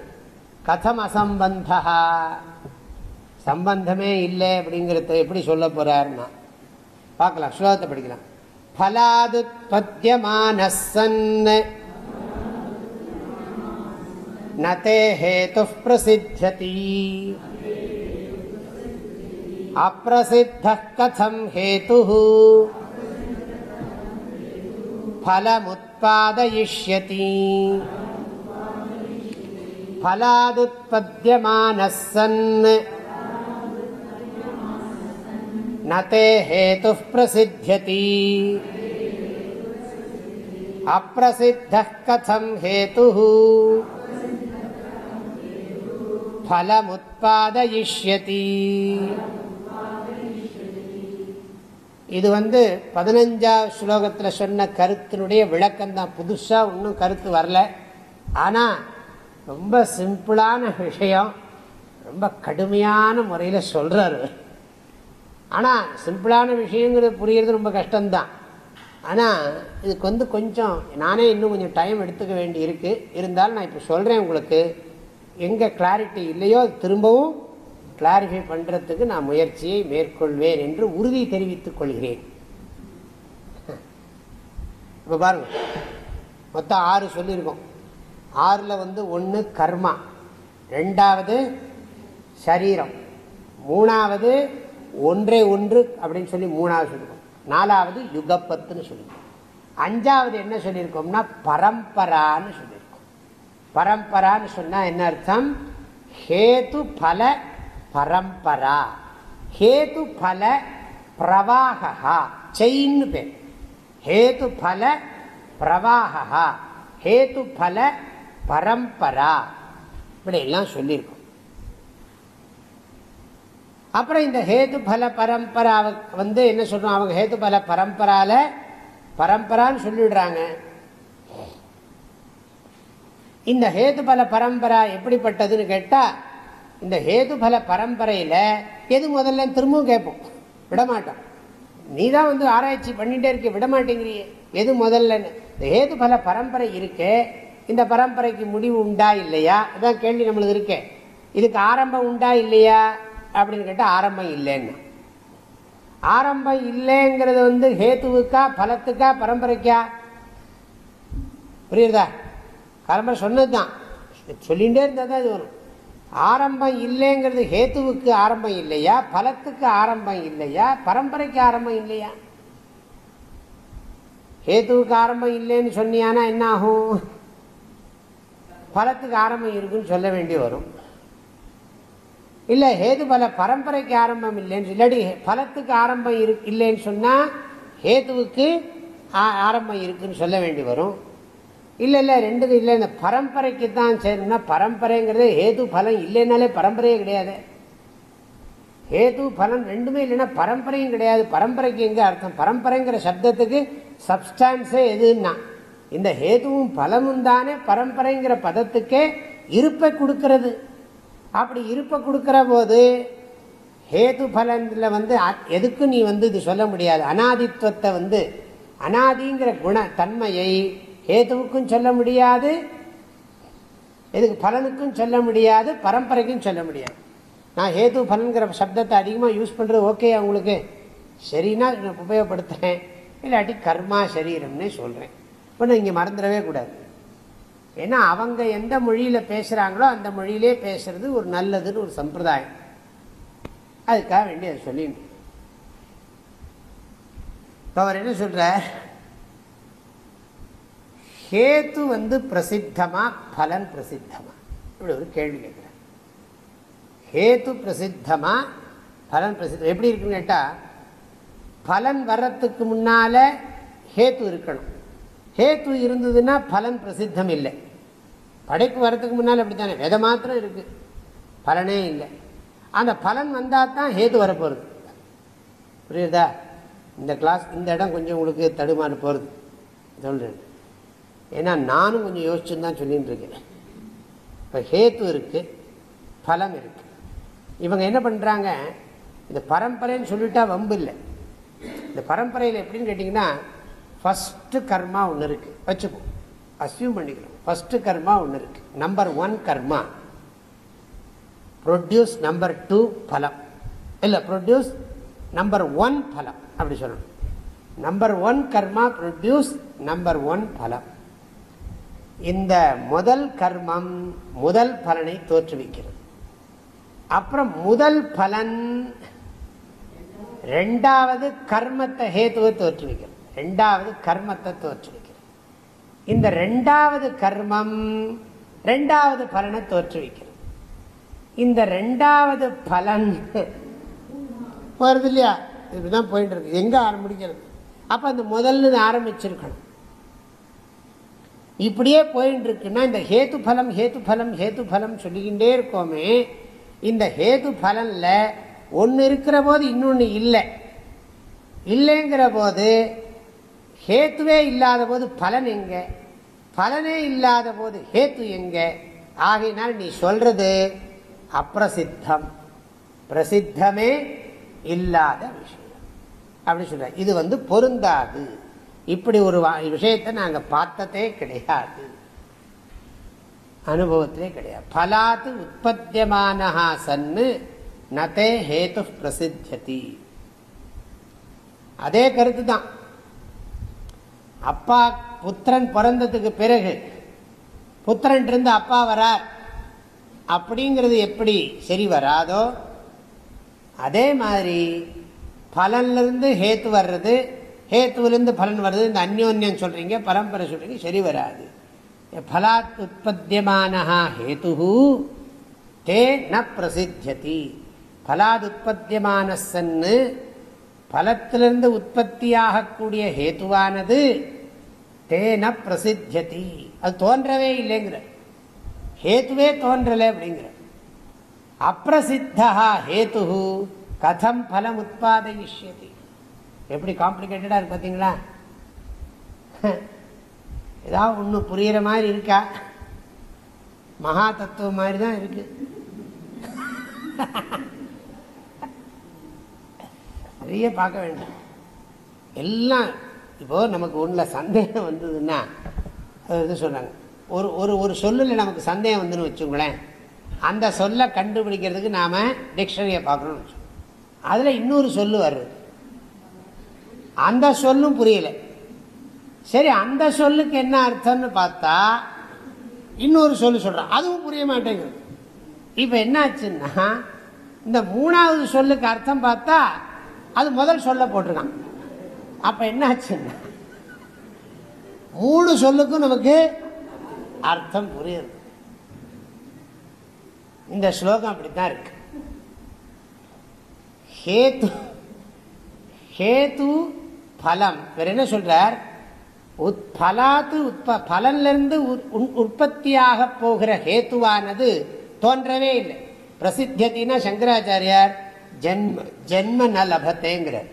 கதம் அசம்பந்தா சம்பந்தமே இல்லை அப்படிங்கிறத எப்படி சொல்ல போறாருன்னா பார்க்கலாம் ஸ்லோகத்தை படிக்கலாம் फलादुत्पद्यमानः सन् न ते हेतुः प्रसिद्ध्यति अप्रसिद्धः कथं हेतुः फलमुत्पादयिष्यति फलादुत्पद्यमानः सन् न ते हेतुः प्रसिद्ध्यति अप्रसिद्धः कथं हेतुः फलमुत्पादयिष्यति இது வந்து பதினஞ்சாவது ஸ்லோகத்தில் சொன்ன கருத்தினுடைய விளக்கம்தான். புதுசாக ஒன்றும் கருத்து வரல. ஆனால் ரொம்ப சிம்பிளான விஷயம் ரொம்ப கடுமையான முறையில் சொல்கிறாரு ஆனால் சிம்பிளான விஷயங்கிறது புரிகிறது ரொம்ப கஷ்டம்தான். ஆனால் இதுக்கு வந்து கொஞ்சம் நானே இன்னும் கொஞ்சம் டைம் எடுத்துக்க வேண்டி இருக்குது இருந்தாலும் நான் இப்போ சொல்கிறேன் உங்களுக்கு. எங்கே கிளாரிட்டி இல்லையோ திரும்பவும் கிளாரிஃபை பண்ணுறதுக்கு நான் முயற்சியை மேற்கொள்வேன் என்று உறுதி தெரிவித்துக் கொள்கிறேன். இப்போ பாருங்க. மொத்தம் ஆறு சொல்லியிருக்கோம். ஆறில் வந்து ஒன்று கர்மா ரெண்டாவது சரீரம் மூணாவது ஒன்றே ஒன்று அப்படின்னு சொல்லி மூணாவது சொல்லியிருக்கோம். நாலாவது யுகப்பத்துன்னு சொல்லியிருக்கோம். அஞ்சாவது என்ன சொல்லியிருக்கோம்னா பரம்பரான்னு சொல்லியிருக்கோம். பரம்பரான்னு சொன்னால் என்ன அர்த்தம்? ஹேது பல பரம்பரா. ஹேது பல பிரவாகா செயின்னு பேர். ஹேது பல பிரவாகா ஹேது பல பரம்பரா. இப்படி எல்லாம் சொல்லியிருக்கோம். அப்புறம் இந்த ஹேது பல பரம்பரா வந்து என்ன சொல்றோம்? அவங்க ஹேது பல பரம்பரால பரம்பரான்னு சொல்லிடுறாங்க. இந்த ஹேது பல பரம்பரா எப்படிப்பட்டதுன்னு கேட்டால் இந்த ஹேது பரம்பரையில் எது முதல்ல திரும்பவும் கேட்போம். விடமாட்டோம். நீ தான் வந்து ஆராய்ச்சி பண்ணிகிட்டே இருக்க விட மாட்டேங்கிறியே எது முதல்லன்னு. இந்த ஹேதுபல பரம்பரை இருக்கு. இந்த பரம்பரைக்கு முடிவு உண்டா இல்லையா? அதான் கேள்வி நம்மளுக்கு இருக்கு. இதுக்கு ஆரம்பம் உண்டா இல்லையா? அப்படின்னு கேட்டால் ஆரம்பம் இல்லைன்னு. ஆரம்பம் இல்லைங்கிறது வந்து ஹேத்துவுக்கா பலத்துக்கா பரம்பரைக்கா? புரியுதா பரம்பரை சொன்னது தான் சொல்லிகிட்டே இருந்தால் தான் இது வரும். ஆரம்பம் இல்லைங்கிறது ஹேத்துவுக்கு ஆரம்பம் இல்லையா? பலத்துக்கு ஆரம்பம் இல்லையா? பரம்பரைக்கு ஆரம்பம் இல்லையா? ஹேத்துவுக்கு ஆரம்பம் இல்லைன்னு சொன்னியானா என்ன ஆகும் பலத்துக்கு ஆரம்பம் இருக்குன்னு சொல்ல வேண்டி வரும். இல்லை ஹேது பல பரம்பரைக்கு ஆரம்பம் இல்லைன்னு இல்லாடி பலத்துக்கு ஆரம்பம் இரு இல்லைன்னு சொன்னால் ஹேத்துவுக்கு ஆரம்பம் இருக்குன்னு சொல்ல வேண்டி வரும். இல்லை இல்லை ரெண்டு இல்லை இந்த பரம்பரைக்கு தான் சேரணும்னா பரம்பரைங்கிறது ஹேது பலம் இல்லைன்னாலே பரம்பரையே கிடையாது. ஹேது பலம் ரெண்டுமே இல்லைன்னா பரம்பரையும் கிடையாது. பரம்பரைக்கு எங்கே அர்த்தம்? பரம்பரைங்கிற சப்தத்துக்கு சப்ஸ்டான்ஸே எதுன்னா இந்த ஹேதுவும் பலமும் தானே பரம்பரைங்கிற பதத்துக்கே இருப்பை கொடுக்கறது. அப்படி இருப்பை கொடுக்கிற போது ஹேது பலனில் வந்து எதுக்கும் நீ வந்து இது சொல்ல முடியாது? அனாதித்வத்தை வந்து அனாதிங்கிற குண தன்மையை ஹேதுவுக்கும் சொல்ல முடியாது எதுக்கு பலனுக்கும் சொல்ல முடியாது பரம்பரைக்கும் சொல்ல முடியாது. நான் ஹேது பலன்கிற சப்தத்தை அதிகமாக யூஸ் பண்ணுறது ஓகே அவங்களுக்கு சரின்னா உபயோகப்படுத்துகிறேன் இல்லாட்டி கர்மா சரீரம்னு சொல்கிறேன் இப்போ நான் இங்கே மறந்துடவே கூடாது. ஏன்னா அவங்க எந்த மொழியில் பேசுகிறாங்களோ அந்த மொழியிலே பேசுறது ஒரு நல்லதுன்னு ஒரு சம்பிரதாயம். அதுக்காக வேண்டி அதை இப்போ அவர் என்ன சொல்கிறார் ஹேத்து வந்து பிரசித்தமா பலன் பிரசித்தமா? இப்படி ஒரு கேள்வி கேட்குறேன். ஹேத்து பிரசித்தமா பலன் பிரசித்தம்? எப்படி இருக்குன்னு கேட்டால் பலன் வர்றதுக்கு முன்னால ஹேத்து இருக்கணும். ஹேத்து இருந்ததுன்னா பலன் பிரசித்தம் இல்லை. படைப்பு வர்றதுக்கு முன்னால் அப்படித்தானே? விதை மாத்திரம் இருக்குது பலனே இல்லை. அந்த பலன் வந்தால் தான் ஹேத்து வரப்போகிறது புரியுதா? இந்த கிளாஸ் இந்த இடம் கொஞ்சம் உங்களுக்கு தடுமாறு போகிறது சொல்கிறேன் ஏன்னா நானும் கொஞ்சம் யோசிச்சுன்னு தான் சொல்லிட்டு இருக்கேன். இப்போ ஹேத்து இருக்குது பலம் இருக்குது இவங்க என்ன பண்ணுறாங்க இந்த பரம்பரைன்னு சொல்லிட்டா வம்பு இல்லை. இந்த பரம்பரையில் எப்படின்னு கேட்டிங்கன்னா ஃபஸ்ட்டு கர்மா ஒன்று இருக்குது வச்சுப்போம் அசியூம் பண்ணிக்கிறோம். ஃபஸ்ட்டு கர்மா ஒன்று இருக்குது நம்பர் ஒன் கர்மா. ப்ரொடியூஸ் நம்பர் டூ பலம். இல்லை ப்ரொடியூஸ் நம்பர் ஒன் பலம். அப்படி சொல்லணும். நம்பர் ஒன் கர்மா ப்ரொடியூஸ் நம்பர் ஒன் பலம். இந்த முதல் கர்மம் முதல் பலனை தோற்றுவிக்கிறது. அப்புறம் முதல் பலன் ரெண்டாவது கர்மத்தை ஹேத்துவை தோற்றுவிக்கிறது. ரெண்டாவது கர்மத்தை தோற்றுவிக்கிறது. இந்த ரெண்டாவது கர்மம் ரெண்டாவது பலனை தோற்றுவிக்கிறது. இந்த ரெண்டாவது பலன் வருது இல்லையா? இப்படிதான் போயிட்டு இருக்கு. எங்க ஆரம்பிக்கிறது? அப்ப அந்த முதல்ல ஆரம்பிச்சிருக்கணும். இப்படியே போயிட்டு இருக்குன்னா இந்த ஹேத்து பலம் ஹேத்து பலம் ஹேத்து பலம் சொல்லிக்கிட்டே இருக்கோமே இந்த ஹேது பலனில் ஒன்று இருக்கிற போது இன்னொன்று இல்லை. இல்லைங்கிற போது ஹேத்துவே இல்லாத போது பலன் எங்க? பலனே இல்லாத போது ஹேத்து எங்க? ஆகையினால் நீ சொல்றது அப்பிரசித்தம். பிரசித்தமே இல்லாத விஷயம். அப்படின்னு சொல்ற. இது வந்து பொருந்தாது. இப்படி ஒரு விஷயத்தை நாங்கள் பார்த்ததே கிடையாது. அனுபவத்திலே கிடையாது. பலாத்து உற்பத்தியமானஹா சன்னு நதே ஹேத்து பிரசித்தி அதே கருத்து தான் அப்பா புத்திரன் பிறந்ததுக்கு பிறகு புத்திரன் இருந்து அப்பா வரார். அப்படிங்கிறது எப்படி சரி வராதோ அதே மாதிரி பலன்லேருந்து ஹேத்து வர்றது ஹேத்துவிலிருந்து பலன் வருது இந்த அந்யோன்யம் சொல்கிறீங்க பரம்பரை சொல்கிறீங்க சரி வராது. ஃபலாத் உற்பத்தியமானஹா ஹேத்து தே ந பிரசித்தியதி. ஃபலாத் உற்பத்தியமான சன்னு பலத்திலிருந்து உற்பத்தியாகக்கூடிய ஹேத்துவானது தேன பிரசித்தியதி. அது தோன்றவே இல்லைங்கிற. ஹேத்துவே தோன்றலை அப்படிங்கிற. அப்பிரசித்தா ஹேத்து கதம் பலம் உற்பத்தி எப்படி காம்ப்ளிகேட்டடாக இருக்கு பார்த்தீங்களா ஏதாவது ஒன்று புரிகிற மாதிரி இருக்கா? மகா தத்துவம் மாதிரி தான் இருக்கு. நிறைய பார்க்க வேண்டாம். எல்லாம் இப்போது நமக்கு ஒன்றில் சந்தேகம் வந்ததுன்னா அது வந்து சொல்கிறாங்க ஒரு ஒரு ஒரு சொல்லில் நமக்கு சந்தேகம் வந்துன்னு வச்சுங்களேன் அந்த சொல்லை கண்டுபிடிக்கிறதுக்கு நாம் டிக்ஷனரியை பார்க்கணும்னு அதில் இன்னொரு சொல்லு வருது. அந்த சொல்லும் புரியலை. சரி அந்த சொல்லுக்கு என்ன அர்த்தம்னு பார்த்தா இன்னொரு சொல்லு சொல்கிறான் அதுவும் புரிய மாட்டேங்குது. இப்போ என்னாச்சுன்னா இந்த மூணாவது சொல்லுக்கு அர்த்தம் பார்த்தா அது முதல் சொல்ல போட்டிருக்கான். அப்போ என்னாச்சுன்னா மூணு சொல்லுக்கும் நமக்கு அர்த்தம் புரியுது. இந்த ஸ்லோகம் அப்படித்தான் இருக்கு. ஹேத்து ஹேத்து பலம். வேற என்ன சொல்றார்? பலாத்து உற்ப பலன்லேருந்து உற்பத்தியாக போகிற ஹேத்துவானது தோன்றவே இல்லை. பிரசித்தியத்தினா சங்கராச்சாரியார் ஜென்ம ஜென்ம நலபத்தேங்கிறார்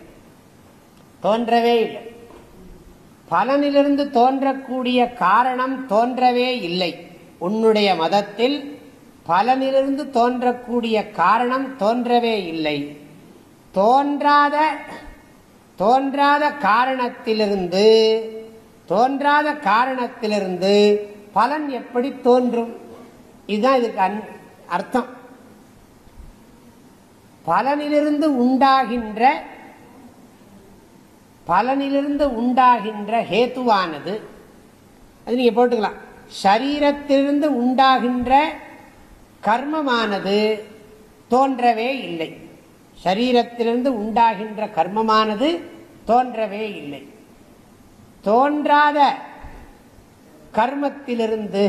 தோன்றவே இல்லை. பலனிலிருந்து தோன்றக்கூடிய காரணம் தோன்றவே இல்லை. உன்னுடைய மதத்தில் பலனிலிருந்து தோன்றக்கூடிய காரணம் தோன்றவே இல்லை. தோன்றாத தோன்றாத காரணத்திலிருந்து தோன்றாத காரணத்திலிருந்து பலன் எப்படி தோன்றும்? இதுதான் இதுக்கு அர்த்தம். பலனிலிருந்து உண்டாகின்ற பலனிலிருந்து உண்டாகின்ற ஹேத்துவானது அது நீங்க போட்டுக்கலாம். சரீரத்திலிருந்து உண்டாகின்ற கர்மமானது தோன்றவே இல்லை. சரீரத்திலிருந்து உண்டாகின்ற கர்மமானது தோன்றவே இல்லை. தோன்றாத கர்மத்திலிருந்து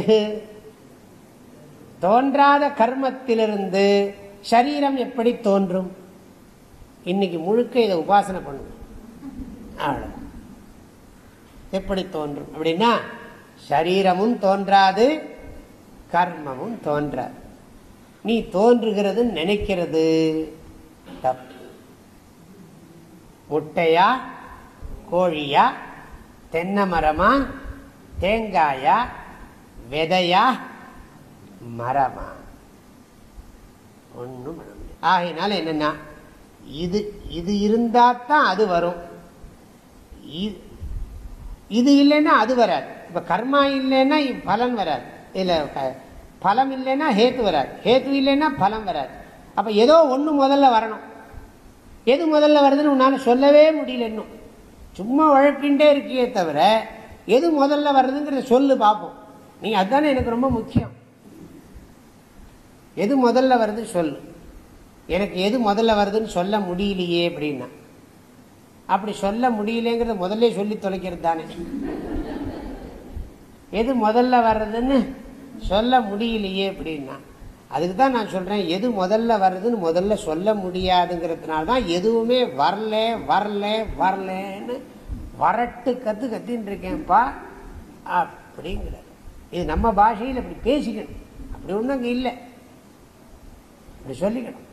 தோன்றாத கர்மத்திலிருந்து சரீரம் எப்படி தோன்றும்? இன்னைக்கு முழுக்க இதை உபாசனை பண்ணும் எப்படி தோன்றும்? அப்படின்னா சரீரமும் தோன்றாது கர்மமும் தோன்றாது. நீ தோன்றுகிறது நினைக்கிறது. தப்பு. முட்டையா கோழியா தென்னை மரமா தேங்காயா விதையா மரமா? ஒன்றும் பண்ண முடியாது. ஆகையினால இது இது இருந்தால் தான் அது வரும். இது இல்லைன்னா அது வராது. இப்போ கர்மா இல்லைன்னா பலன் வராது. இல்லை பலம் இல்லைன்னா ஹேத்து வராது. ஹேத்து இல்லைன்னா பலம் வராது. அப்போ ஏதோ ஒன்று முதல்ல வரணும். எது முதல்ல வருதுன்னு உன்னால் சொல்லவே முடியல இன்னும். சும்மா வழக்கின்றே இருக்கியே தவிர எது முதல்ல வருதுங்கிறத சொல்லு பார்ப்போம் நீ அதுதானே எனக்கு ரொம்ப முக்கியம். எது முதல்ல வருது சொல்லு. எனக்கு எது முதல்ல வருதுன்னு சொல்ல முடியலையே அப்படின்னா. அப்படி சொல்ல முடியலங்கிறத முதல்ல சொல்லி தொலைக்கிறது தானே. எது முதல்ல வர்றதுன்னு சொல்ல முடியலையே அப்படின்னா அதுக்கு தான் நான் சொல்கிறேன் எது முதல்ல வர்றதுன்னு முதல்ல சொல்ல முடியாதுங்கிறதுனால தான் எதுவுமே வரல வரல வரலன்னு வரட்டு கத்து கத்தின்னு இருக்கேன்ப்பா அப்படிங்கிறார். இது நம்ம பாஷையில் அப்படி பேசிக்கணும். அப்படி ஒன்றும் அங்கே இல்லை. அப்படி சொல்லிக்கணும்.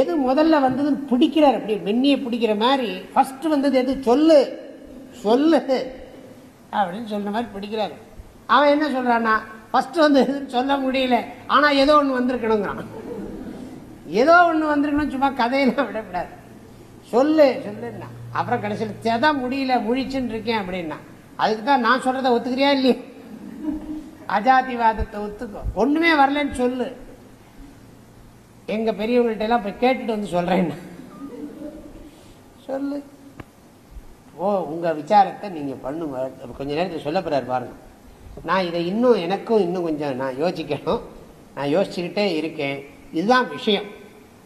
எது முதல்ல வந்ததுன்னு பிடிக்கிறார் அப்படி மென்னியை பிடிக்கிற மாதிரி ஃபஸ்ட்டு வந்தது எது? சொல்லு சொல்லு அப்படின்னு சொல்கிற மாதிரி பிடிக்கிறாரு. அவன் என்ன சொல்கிறான்னா ஃபஸ்ட்டு வந்து சொல்ல முடியல. ஆனால் ஏதோ ஒன்று வந்திருக்கணுங்கிறான். ஏதோ ஒன்று வந்திருக்கணும் சும்மா கதையெல்லாம் விடக்கூடாது. சொல்லு சொல்லுன்னா. அப்புறம் கடைசியில் செதான் முடியல முழிச்சுன்னு இருக்கேன் அப்படின்னா. அதுக்கு தான் நான் சொல்கிறத ஒத்துக்கிறியா இல்லையா? அஜாதிவாதத்தை ஒத்துக்கோ. ஒன்றுமே வரலன்னு சொல்லு. எங்கள் பெரியவங்கள்ட்ட எல்லாம் போய் கேட்டுட்டு வந்து சொல்கிறேன்னா சொல்லு. ஓ உங்கள் விசாரத்தை நீங்கள் பண்ணுங்க. கொஞ்ச நேரத்தில் சொல்ல போறாரு நான் இதை இன்னும் எனக்கும் இன்னும் கொஞ்சம் நான் யோசிக்கணும். நான் யோசிச்சுக்கிட்டே இருக்கேன். இதுதான் விஷயம்.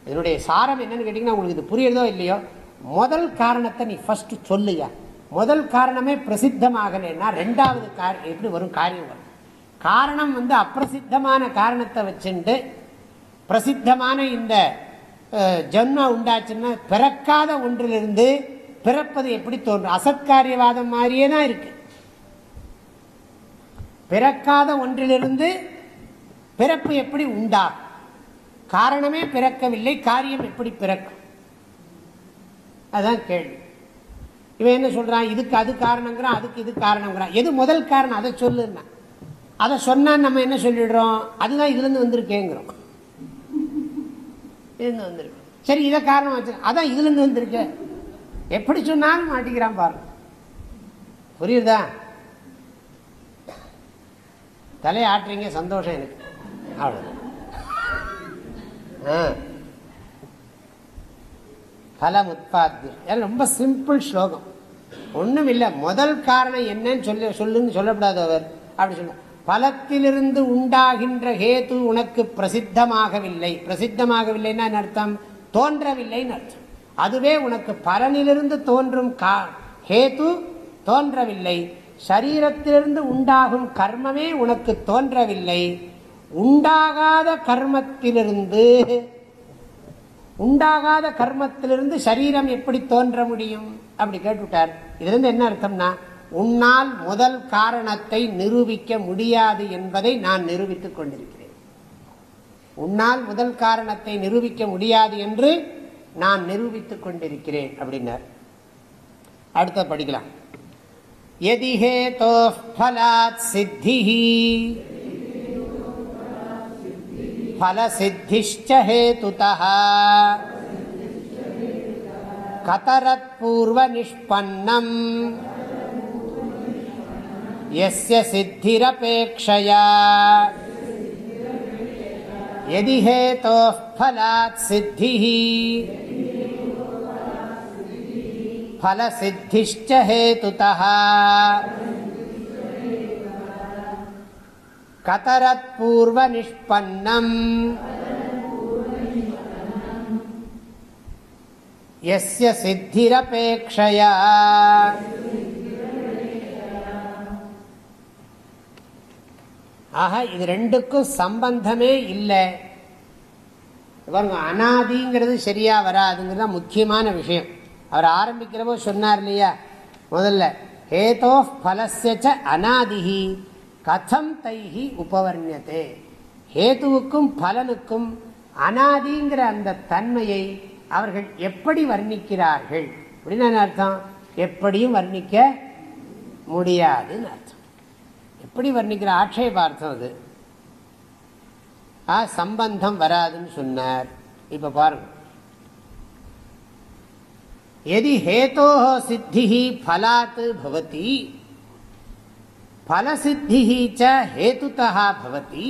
இதனுடைய சாரம் என்னன்னு கேட்டிங்கன்னா உங்களுக்கு இது புரியுறதோ இல்லையோ? முதல் காரணத்தை நீ ஃபஸ்ட்டு சொல்லுயா முதல் காரணமே பிரசித்தமாகலைன்னா ரெண்டாவது எப்படி வரும்? காரியம் வரும். காரணம் வந்து அப்பிரசித்தமான காரணத்தை வச்சுட்டு பிரசித்தமான இந்த ஜென்மா உண்டாச்சுன்னா பிறக்காத ஒன்றிலிருந்து பிறப்பது எப்படி தோன்றும்? அசத்காரியவாதம் மாதிரியே தான் இருக்குது பிறக்காத ஒன்றிலிருந்து பிறப்பு எப்படி உண்டாகும் காரணமே பிறக்கவில்லை காரியம் எப்படி பிறக்கும்? அதான் கேள்வி. இவன் என்ன சொல்றான்? இதுக்கு அது காரணங்கிறான் அதுக்கு இது காரணங்கிறான். எது முதல் காரணம்? அதை சொல்லுன்னா. அதை சொன்னா நம்ம என்ன சொல்லிடுறோம்? அதுதான் இதுலேருந்து வந்திருக்கேங்கிறோம். இதுலேருந்து வந்திருக்கு சரி இதை காரணம் வச்சு அதான் இதுலேருந்து வந்திருக்கு. எப்படி சொன்னாலும் மாட்டிக்கிறான் பாருங்க. புரியுதா? தலையாட்டுறீங்க சந்தோஷம் எனக்கு. அவ்வளவு பலம் உற்பத்தி ரொம்ப சிம்பிள் ஸ்லோகம். ஒன்றும் இல்லை முதல் காரணம் என்னன்னு சொல்லி சொல்லுன்னு சொல்லப்படாது அவர். அப்படி சொல்ல. பலத்திலிருந்து உண்டாகின்ற ஹேத்து உனக்கு பிரசித்தமாகவில்லை. பிரசித்தமாகவில்லைன்னா அர்த்தம்? தோன்றவில்லைன்னு அர்த்தம். அதுவே உனக்கு பலனிலிருந்து தோன்றும் கா ஹேத்து தோன்றவில்லை. சரீரத்திலிருந்து உண்டாகும் கர்மமே உனக்கு தோன்றவில்லை. உண்டாகாத கர்மத்திலிருந்து உண்டாகாத கர்மத்திலிருந்து சரீரம் எப்படி தோன்ற முடியும்? அப்படி கேட்டுவிட்டார். இதுலேருந்து என்ன அர்த்தம்னா உன்னால் முதல் காரணத்தை நிரூபிக்க முடியாது என்பதை நான் நிரூபித்துக் கொண்டிருக்கிறேன். உன்னால் முதல் காரணத்தை நிரூபிக்க முடியாது என்று நான் நிரூபித்துக் கொண்டிருக்கிறேன் அப்படின்னார். அடுத்த படிக்கலாம். यदि हेतोः फलात् सिद्धिः। फलसिद्धिश्च हेतुतः। कतरत्पूर्वनिष्पन्नम्। यस्य सिद्धिरपेक्षया। यदि हेतोः फलात् सिद्धिः। फलसिद्धिश्च हेतुतः कतरत्पूर्वनिष्पन्नम् यस्य सिद्धिरपेक्षया ஆக இது ரெண்டுக்கும் சம்பந்தமே இல்லை பாருங்க அனாதிங்கிறது சரியா வராதுங்கிறது தான் முக்கியமான விஷயம் அவர் ஆரம்பிக்கிறப்போ சொன்னார் இல்லையா? முதல்ல ஹேதோ பலசச்ச அனாதிஹி கதம் தைஹி உபவர்ணியதே. ஹேதுவுக்கும் பலனுக்கும் அனாதிங்கிற அந்த தன்மையை அவர்கள் எப்படி வர்ணிக்கிறார்கள்? அப்படின்னு அர்த்தம்? எப்படியும் வர்ணிக்க முடியாதுன்னு அர்த்தம். எப்படி வர்ணிக்கிற ஆட்சேபார்த்தம் அது? ஆ சம்பந்தம் வராதுன்னு சொன்னார். இப்போ பாருங்கள் எதி ஹேதோ சித்தி பலாத் பவதி பலசித்தி ஹேத்துதா பவதி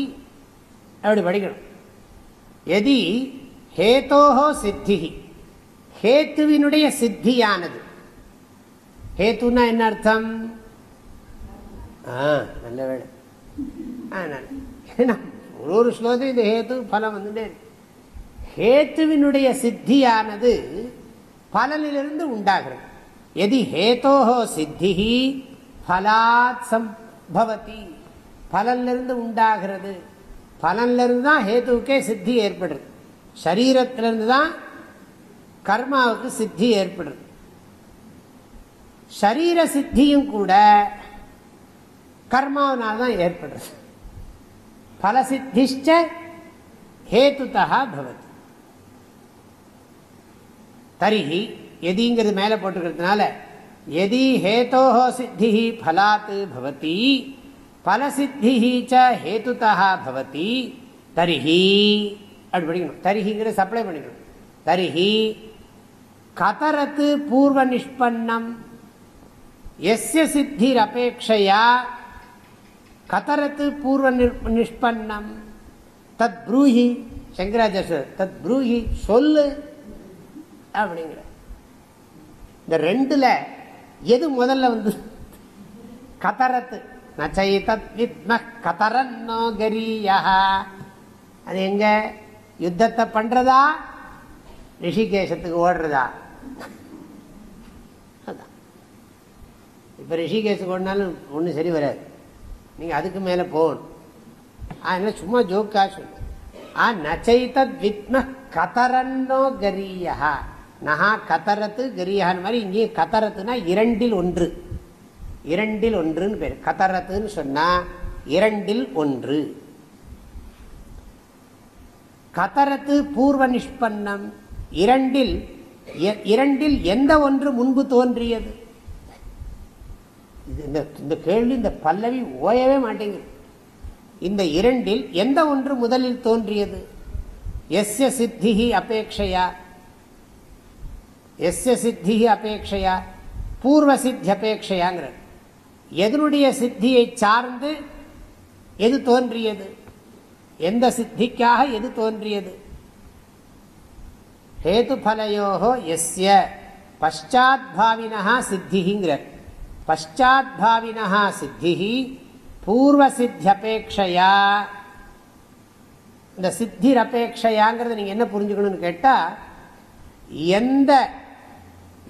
அப்படி படிக்கணும் எதி ஹேதோஹோ சித்தி ஹேத்துவினுடைய சித்தியானது ஹேத்துனா என்ன அர்த்தம் ஆ நல்ல வேலை ஒரு ஒரு ஸ்லோகம் இந்த ஹேத்து பலம் வந்துட்டே ஹேத்துவினுடைய சித்தியானது பலனிலிருந்து உண்டாகிறது. எதி ஹேதோஹோ சித்திஹி பலாத் சம்பவதி பலனிலிருந்து உண்டாகிறது. பலனிலிருந்து தான் ஹேத்துவுக்கே சித்தி ஏற்படுறது சரீரத்திலிருந்து தான் கர்மாவுக்கு சித்தி ஏற்படுறது சரீர சித்தியும் கூட கர்மாவனால் தான் ஏற்படுறது பல சித்திஷ்ட ஹேத்துதா பவதி. தரிகி எதிங்கிறது மேலே போட்டுக்கிறதுனால எதி ஹேதோஹோ சித்தி பலாத் பவதி பலசித்தி ஹேத்துதா பவதி தரிஹி. அப்படி படிக்கணும். தரிஹிங்கிற சப்ளை பண்ணிக்கணும். தரிஹி கதரத்து பூர்வ நிஷ்பன்னம் எஸ்ய சித்திர் அபேட்சையா கதரத்து பூர்வ நிஷ்பன்னம் தத் ப்ரூஹி சங்கராச்சாரியர் தத் ப்ரூஹி சொல்லு. அப்படிங்கிற. இந்த ரெண்டுல எது முதல்ல வந்து? கதரத்து. நச்சை தத் வித்ம கதரன்னோ கரியா அது எங்க? யுத்தத்தை பண்றதா? ரிஷிகேசத்துக்கு ஓடுறதா? இப்போ ரிஷிகேஷுக்கு ஓடினாலும் ஒன்றும் சரி வராது. நீங்கள் அதுக்கு மேலே போகணும். அதனால சும்மா ஜோக்கா சொல்லு. ஆ நச்சைத்தத் வித்ம கதரன்னோ கரியா நகா கதரத்து கரியான்னு மாதிரி இங்கேயும் கதரத்துனா இரண்டில் ஒன்று. இரண்டில் ஒன்றுன்னு பேர். கதரத்துன்னு சொன்னால் இரண்டில் ஒன்று. கதரத்து பூர்வ நிஷ்பன்னம். இரண்டில் இரண்டில் எந்த ஒன்று முன்பு தோன்றியது? இந்த கேள்வி இந்த பல்லவி ஓயவே மாட்டேங்குது. இந்த இரண்டில் எந்த ஒன்று முதலில் தோன்றியது? எஸ்ய சித்தி அபேட்சையா எஸ்ய சித்தி அபேட்சையா பூர்வ சித்தி அபேட்சையாங்கிற எதனுடைய சித்தியை சார்ந்து எது தோன்றியது? எந்த சித்திக்காக எது தோன்றியது? ஹேதுபலையோகோ எஸ்ய பஷாத்பாவினா சித்திங்கிறார் பஷாத்பாவினா சித்தி பூர்வ சித்தியபேட்சையா இந்த சித்திர் அபேட்சையாங்கிறத என்ன புரிஞ்சுக்கணும்னு கேட்டால் எந்த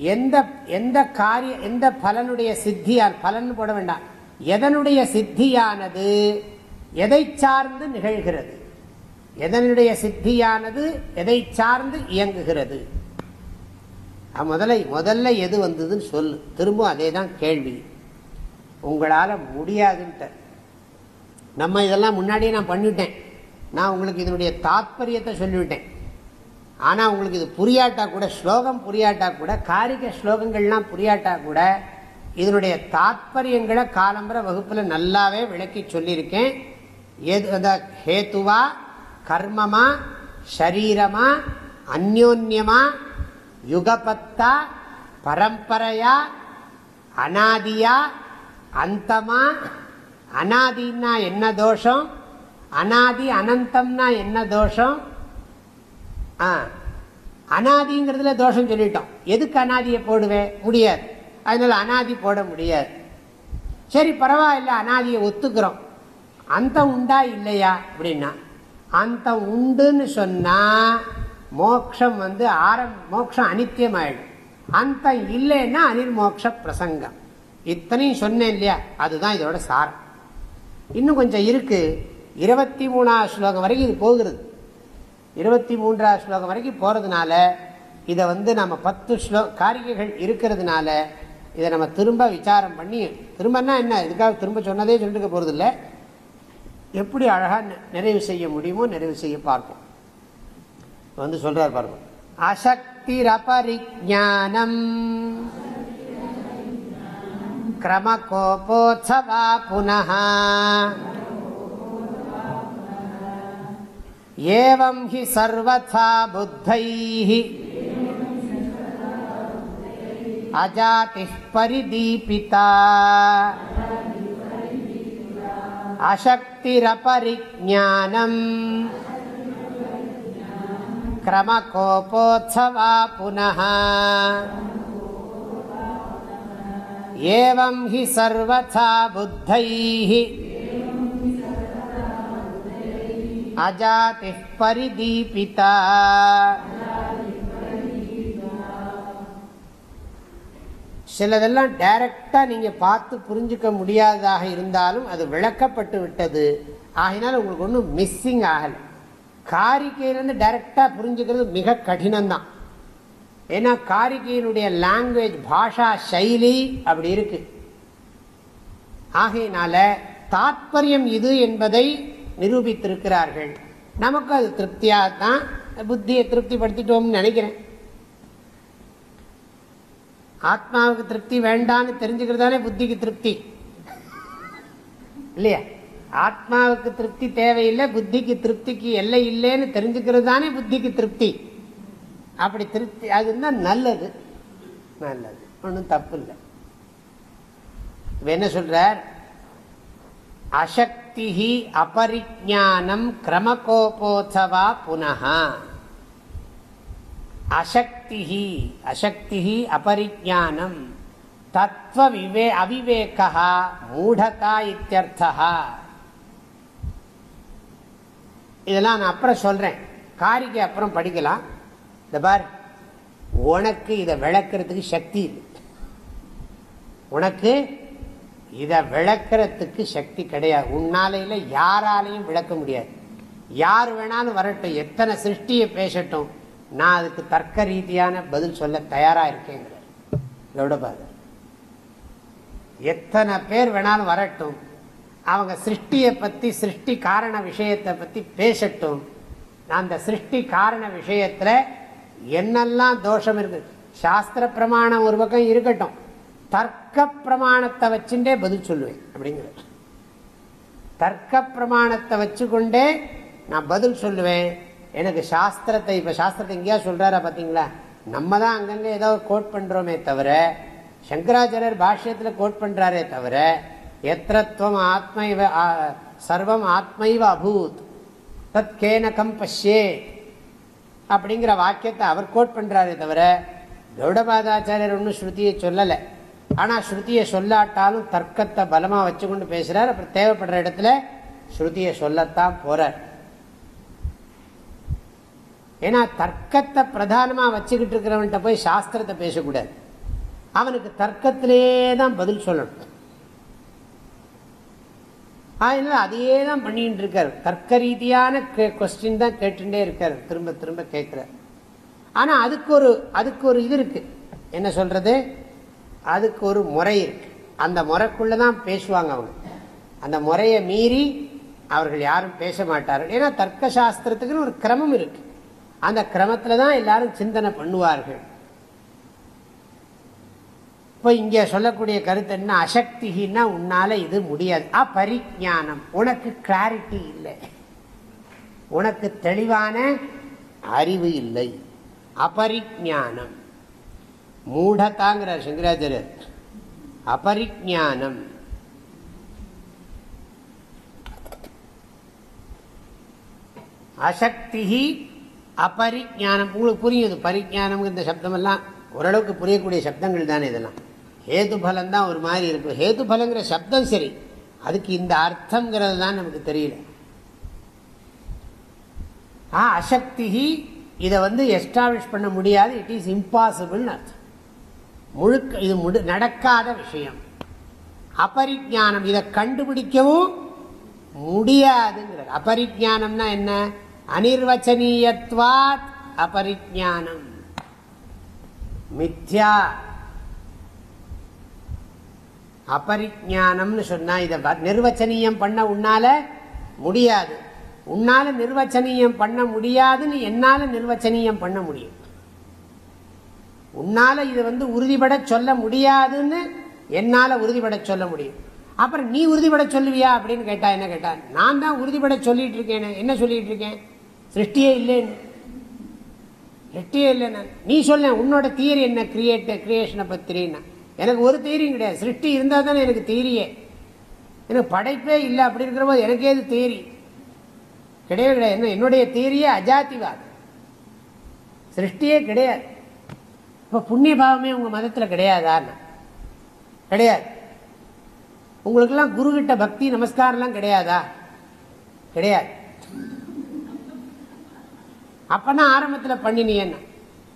எந்த எந்த காரிய எந்த பலனுடைய சித்தியால் பலன் போட வேண்டாம். எதனுடைய சித்தியானது எதை சார்ந்து நிகழ்கிறது? எதனுடைய சித்தியானது எதை சார்ந்து இயங்குகிறது? முதல்ல முதல்ல எது வந்ததுன்னு சொல்லு. திரும்ப அதே தான் கேள்வி. உங்களால் முடியாதுன்ட்டு. நம்ம இதெல்லாம் முன்னாடியே நான் பண்ணிவிட்டேன் நான் உங்களுக்கு இதனுடைய தாத்பரியத்தை சொல்லிவிட்டேன். ஆனால் உங்களுக்கு இது புரியாட்டா கூட ஸ்லோகம் புரியாட்டா கூட காரிக ஸ்லோகங்கள்லாம் புரியாட்டா கூட இதனுடைய தாத்பரியங்களை காலம்பர வகுப்பில் நல்லாவே விளக்கி சொல்லியிருக்கேன். எது அந்த ஹேத்துவா கர்மமா ஷரீரமா அந்யோன்யமா யுகபத்தா பரம்பரையா அனாதியா அந்தமா அனாதின்னா என்ன தோஷம்? அனாதி அனந்தம்னா என்ன தோஷம்? அனாதிங்கிறதுல தோஷம் சொல்லிட்டோம். எதுக்கு அனாதியை போடுவேன் முடியாது. அதனால அனாதி போட முடியாது. சரி பரவாயில்ல அனாதியை ஒத்துக்கிறோம். அந்த உண்டா இல்லையா? அப்படின்னா அந்த உண்டுன்னு சொன்னால் மோக்ஷம் வந்து ஆரம் மோக்ஷம் அனித்தியம் ஆயிடும் அந்த இல்லைன்னா அனிர்மோக்ஷ பிரசங்கம். இத்தனையும் சொன்னேன் இல்லையா? அதுதான் இதோட சாரம். இன்னும் கொஞ்சம் இருக்கு. இருபத்தி மூணாவது ஸ்லோகம் வரைக்கும் இது போகிறது. இருபத்தி மூன்றாவது ஸ்லோகம் வரைக்கும் போகிறதுனால இதை வந்து நம்ம பத்து ஸ்லோ காரியங்கள் இருக்கிறதுனால இதை நம்ம திரும்ப விசாரம் பண்ணி திரும்பன்னா என்ன? இதுக்காக திரும்ப சொன்னதே சொல்லிட்டு போகிறதில்ல எப்படி அழகாக நிறைவு செய்ய முடியுமோ நிறைவு செய்ய பார்ப்போம். வந்து சொல்கிறார் பார்ப்போம் அசக்தி ரபரிஜானம் கிரமகோபோத்சவா புனகா एवं हि सर्वथा बुद्धैः। अजातिः परिदीपिता। अशक्तिरपरिज्ञानम्। क्रमकोपोत्सवा पुनः। एवं हि सर्वथा अजातिः परिदीपिता சிலதெல்லாம் டைரக்டா நீங்க பார்த்து புரிஞ்சுக்க முடியாததாக இருந்தாலும் அது விளக்கப்பட்டு விட்டது ஆகினால உங்களுக்கு ஒன்றும் மிஸ்ஸிங் ஆகலை காரிக்கையிலிருந்து டைரக்டா புரிஞ்சுக்கிறது மிக கடினம்தான் ஏன்னா காரிகையினுடைய லாங்குவேஜ் பாஷா சைலி அப்படி இருக்கு ஆகையினால தாத்பரியம் இது என்பதை நிரூபித்திருக்கிறார்கள். நமக்கு அது திருப்தியாக தான் புத்தியை திருப்திப்படுத்திட்டோம்னு நினைக்கிறேன். ஆத்மாவுக்கு திருப்தி வேண்டான்னு தெரிஞ்சுக்கிறதானே புத்திக்கு திருப்தி. இல்லையா? ஆத்மாவுக்கு திருப்தி தேவையில்லை புத்திக்கு திருப்திக்கு எல்லை இல்லைன்னு தெரிஞ்சுக்கிறது தானே புத்திக்கு திருப்தி. அப்படி திருப்தி அதுன்னா நல்லது. நல்லது. ஒன்றும் தப்பு இல்லை. என்ன சொல்றார்? அசக்தி அபரிஜானம் கிரமகோபோத்சவா புனகா அசக்தி அசக்தி அபரிஜானம் தத்துவ விவே அவிவேகா மூடதா இத்தியர்த்தா இதெல்லாம் நான் அப்புறம் சொல்றேன். காரிக்கு அப்புறம் படிக்கலாம். இந்த பார் உனக்கு இதை விளக்குறதுக்கு சக்தி இல்லை உனக்கு இதை விளக்கிறதுக்கு சக்தி கிடையாது. உன்னாலையில் யாராலையும் விளக்க முடியாது. யார் வேணாலும் வரட்டும். எத்தனை சிருஷ்டியை பேசட்டும். நான் அதுக்கு தர்க்க ரீதியான பதில் சொல்ல தயாராக இருக்கேங்கிறார். கௌடபாதர் எத்தனை பேர் வேணாலும் வரட்டும். அவங்க சிருஷ்டியை பற்றி சிருஷ்டி காரண விஷயத்தை பற்றி பேசட்டும். அந்த சிருஷ்டி காரண விஷயத்தில் என்னெல்லாம் தோஷம் இருக்குது சாஸ்திர பிரமாணம் ஒரு பக்கம் இருக்கட்டும். தர்க்க பிரமாணத்தை வச்சுட்டே பதில் சொல்லுவேன் அப்படிங்கிற தர்க்க பிரமாணத்தை வச்சுக்கொண்டே நான் பதில் சொல்லுவேன். எனக்கு சாஸ்திரத்தை இப்போ சாஸ்திரத்தை எங்கேயா சொல்கிறாரா பார்த்தீங்களா நம்ம தான் அங்கங்கே ஏதோ கோட் பண்ணுறோமே தவிர சங்கராச்சாரியர் பாஷ்யத்தில் கோட் பண்ணுறாரே தவிர எத்திரத்துவம் ஆத்மைவ சர்வம் ஆத்மைவ அபூத் தத் கேனகம் பஷ்யே அப்படிங்கிற வாக்கியத்தை அவர் கோட் பண்ணுறாரே தவிர கௌடபாதாச்சாரியர் ஒன்றும் ஸ்ருதியை சொல்லலை. ஆனால் ஸ்ருதியை சொல்லாட்டாலும் தர்க்கத்தை பலமாக வச்சுக்கொண்டு பேசுகிறார் அப்புறம் தேவைப்படுற இடத்துல ஸ்ருதியை சொல்லத்தான் போகிறார் ஏன்னா தர்க்கத்தை பிரதானமாக வச்சுக்கிட்டு இருக்கிறவன்கிட்ட போய் சாஸ்திரத்தை பேசக்கூடாது. அவனுக்கு தர்க்கத்திலே தான் பதில் சொல்லணும். அதனால் அதையே தான் பண்ணிட்டு இருக்காரு. தர்க்க ரீதியான கொஸ்டின் தான் கேட்டுட்டே இருக்காரு. திரும்ப திரும்ப கேட்குறார் ஆனா அதுக்கு ஒரு அதுக்கு ஒரு இது இருக்கு. என்ன சொல்றது? அதுக்கு ஒரு முறை இருக்கு. அந்த முறைக்குள்ள தான் பேசுவாங்க அவங்க. அந்த முறையை மீறி அவர்கள் யாரும் பேச மாட்டார்கள். ஏன்னா தர்க்க சாஸ்திரத்துக்குன்னு ஒரு கிரமம் இருக்கு. அந்த கிரமத்துல தான் எல்லாரும் சிந்தனை பண்ணுவார்கள். இப்போ இங்கே சொல்லக்கூடிய கருத்து என்ன? அசக்திகின்னா உன்னால் இது முடியாது. அப்பரிஜானம் உனக்கு கிளாரிட்டி இல்லை. உனக்கு தெளிவான அறிவு இல்லை. அபரிஜானம். மூடத்தாங்கிறார் சங்கராச்சாரியர். அபரிஜானம் அசக்தி அபரிஜானம் உங்களுக்கு புரியுது பரிஜானம் இந்த சப்தமெல்லாம் ஓரளவுக்கு புரியக்கூடிய சப்தங்கள் தானே இதெல்லாம். ஹேதுபலம் தான் ஒரு மாதிரி இருக்கும் ஹேது பலங்கிற சப்தம் சரி. அதுக்கு இந்த அர்த்தங்கிறது தான் நமக்கு தெரியல. ஆ அசக்தி இதை வந்து எஸ்டாப்ளிஷ் பண்ண முடியாது. இட் இஸ் இம்பாசிபிள்னு அர்த்தம். முழுக்க இது முடு நடக்காத விஷயம். அபரிஜானம் இதை கண்டுபிடிக்கவும் முடியாதுங்கிறது. அபரிஜானம்னா என்ன? அனிர்வச்சனீயத்வாத் அபரிஜானம். மித்யா. அபரிஜானம்னு சொன்னா இதை நிர்வச்சனீயம் பண்ண உன்னால முடியாது. உன்னால நிர்வச்சனீயம் பண்ண முடியாதுன்னு என்னால நிர்வச்சனீயம் பண்ண முடியும். உன்னால இதை வந்து உறுதிபட சொல்ல முடியாதுன்னு என்னால உறுதிபட சொல்ல முடியும். அப்புறம் நீ உறுதிபட சொல்லுவியா அப்படின்னு கேட்டா என்ன கேட்டா நான் தான் உறுதிபட சொல்லிட்டு இருக்கேன் என்ன சொல்லிட்டு இருக்கேன்? சிருஷ்டியே இல்லைன்னு. சிருஷ்டியே இல்லை நீ சொல்ல உன்னோட தியரி என்ன? கிரியேட் கிரியேஷனை பத்திரின்னா. எனக்கு ஒரு தீரியும் கிடையாது. சிருஷ்டி இருந்தால் தானே எனக்கு தீரியே எனக்கு படைப்பே இல்லை அப்படி இருக்கிற போது எனக்கு ஏது தேரி கிடையவே கிடையாது. என்ன என்னுடைய தியரியே அஜாத்திவாதம். சிருஷ்டியே கிடையாது. இப்போ புண்ணிய பாவமே உங்கள் மதத்தில் கிடையாதான்னு கிடையாது. உங்களுக்கெல்லாம் குருகிட்ட பக்தி நமஸ்காரம்லாம் கிடையாதா? கிடையாது. அப்பனா ஆரம்பத்தில் பண்ணினீங்க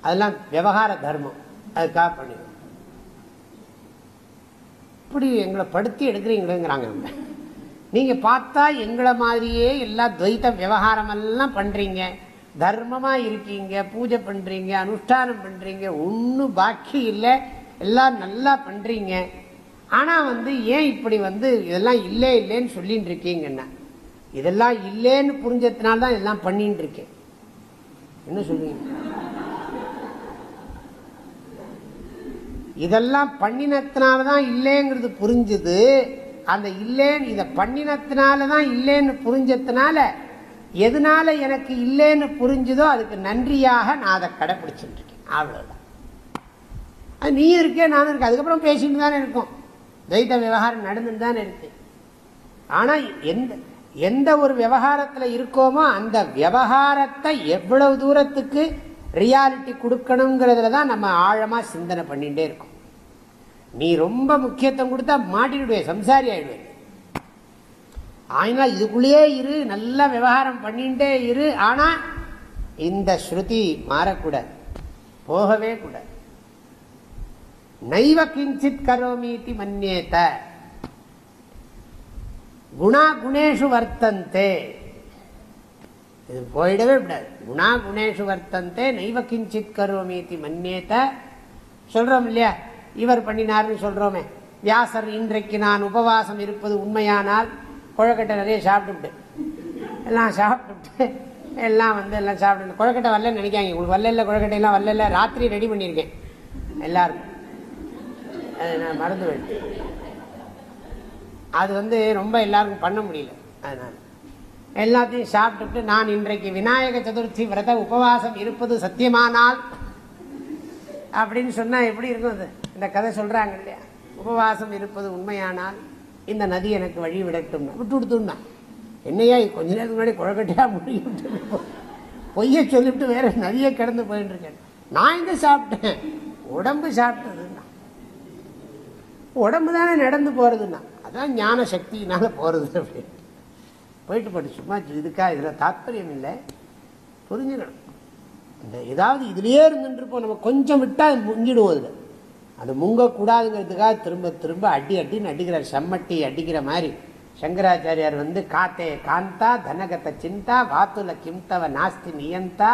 அதெல்லாம் விவகார தர்மம். அதுக்காக பண்ணி இப்படி எங்களை படுத்தி எடுக்கிறீங்களேங்கிறாங்க நம்ம. நீங்கள் பார்த்தா எங்களை மாதிரியே எல்லா துவைத்த விவகாரமெல்லாம் பண்ணுறீங்க தர்மமாக இருக்கீங்க பூஜை பண்ணுறீங்க அனுஷ்டானம் பண்ணுறீங்க ஒன்றும் பாக்கி இல்லை எல்லாம் நல்லா பண்ணுறீங்க ஆனால் வந்து ஏன் இப்படி வந்து இதெல்லாம் இல்லை இல்லைன்னு சொல்லிட்டு இருக்கீங்கன்னா? இதெல்லாம் இல்லைன்னு புரிஞ்சதுனால தான் இதெல்லாம் பண்ணிட்டு இருக்கேன். என்ன சொல்லுவீங்க இதெல்லாம் பண்ணினத்தினால தான் இல்லைங்கிறது புரிஞ்சுது. அந்த இல்லைன்னு இதை பண்ணினத்தினால தான் இல்லைன்னு புரிஞ்சதுனால எதனால எனக்கு இல்லைன்னு புரிஞ்சுதோ அதுக்கு நன்றியாக நான் அதை கடைப்பிடிச்சிட்டு இருக்கேன் அவ்வளோதான் அது நீ இருக்கே நானும் இருக்கேன். அதுக்கப்புறம் பேசிட்டு தானே இருக்கோம். துவைத்த விவகாரம் நடந்துட்டு தானே இருக்கு. ஆனால் எந்த எந்த ஒரு விவகாரத்தில் இருக்கோமோ அந்த விவகாரத்தை எவ்வளவு தூரத்துக்கு ரியாலிட்டி கொடுக்கணுங்கிறதுல தான் நம்ம ஆழமாக சிந்தனை பண்ணிகிட்டே இருக்கோம். நீ ரொம்ப முக்கியத்துவம் கொடுத்தா மாட்டிடுவேன் சம்சாரி ஆயிடுவே. ஆயினா இதுக்குள்ளேயே இரு நல்ல விவகாரம் பண்ணிட்டே இரு. ஆனா இந்த ஸ்ருதி மாறக்கூடாது. போகவே கூடாது. நைவ கிஞ்சித் கரோமீதி மன்னியேத்த குணா குணேஷு வர்த்தந்தே. இது போயிடவே விடாது குணா குணேஷு வர்த்தந்தே நைவ கிஞ்சித் கரோமீதி மன்னியேத்த சொல்றோம் இல்லையா? இவர் பண்ணினார்னு சொல்றோமே. வியாசர் இன்றைக்கு நான் உபவாசம் இருப்பது உண்மையானால் கொழக்கட்டை நிறைய சாப்பிட்டுவிட்டு எல்லாம் சாப்பிட்டுவிட்டு எல்லாம் வந்து எல்லாம் சாப்பிட்டு கொழக்கட்டை வரலன்னு நினைக்காங்க உங்களுக்கு வரல இல்லை கொழக்கட்டையெல்லாம் வரல இல்லை ராத்திரி ரெடி பண்ணியிருக்கேன். எல்லாருக்கும். அது நான் மறந்து போயிட்டேன் அது வந்து ரொம்ப எல்லாருக்கும் பண்ண முடியல. அதனால். எல்லாத்தையும் சாப்பிட்டுட்டு நான் இன்றைக்கு விநாயக சதுர்த்தி விரத உபவாசம் இருப்பது சத்தியமானால் அப்படின்னு சொன்னால் எப்படி இருக்கும் அது? இந்த கதை சொல்கிறாங்க இல்லையா? உபவாசம் இருப்பது உண்மையானால் இந்த நதி எனக்கு வழி விடட்டும்னா. விட்டு விடுத்துன்னா என்னையா கொஞ்ச நேரத்துக்கு முன்னாடி குழக்கட்டையா முடியும் பொய்ய சொல்லிவிட்டு வேற நதியை கிடந்து போயிட்டு இருக்கேன் நான் எங்க சாப்பிட்டேன்? உடம்பு சாப்பிட்டதுன்னா. உடம்பு தானே நடந்து போறதுன்னா. அதான் ஞான சக்தியினால போறது அப்படின்னு. போயிட்டு போட்டு சும்மா இதுக்கா இதுல தாத்பரியம் இல்லை. புரிஞ்சுக்கணும். இந்த ஏதாவது இதுலயே இருந்துட்டு இருப்போம். நம்ம கொஞ்சம் விட்டா முங்கிடுவோம் இதுல அது முங்கக்கூடாதுங்கிறதுக்காக திரும்ப திரும்ப அடி அடின்னு அடிக்கிறார் செம்மட்டி அடிக்கிற மாதிரி. சங்கராச்சாரியார் வந்து காத்தே காந்தா தனகத சிந்தா வாத்துல கிம்தவ நாஸ்தி நியந்தா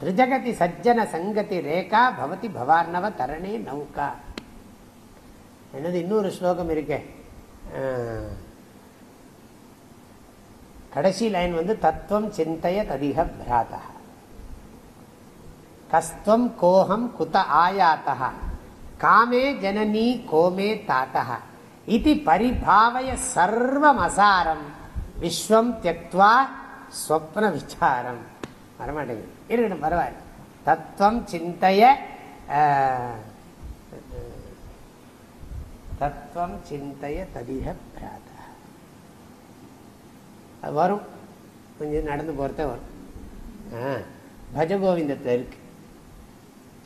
திரிஜகதி சஜ்ஜன சங்கதி ரேகா பவதி பவார்ணவ தரணே நௌகா. என்னது இன்னொரு ஸ்லோகம் இருக்கே? கடைசி லைன் வந்து தத்துவம் சிந்தைய ததிக பிராதா கஸ்துவம் கோஹம் குத ஆயாத்தா காமே ஜனனி கோமே தாத்தா இது பரிபாவய சர்வம் அசாரம் விஸ்வம் தியக்வா ஸ்வப்ன விசாரம் வரமாட்டேங்குது இருக்கட்டும் பரவாயில்ல. தத்துவம் சிந்தைய தத்துவம் சிந்தைய ததிக பிராத. அது வரும். கொஞ்சம் நடந்து போகிறத வரும். பஜகோவிந்தத்தில் இருக்கு.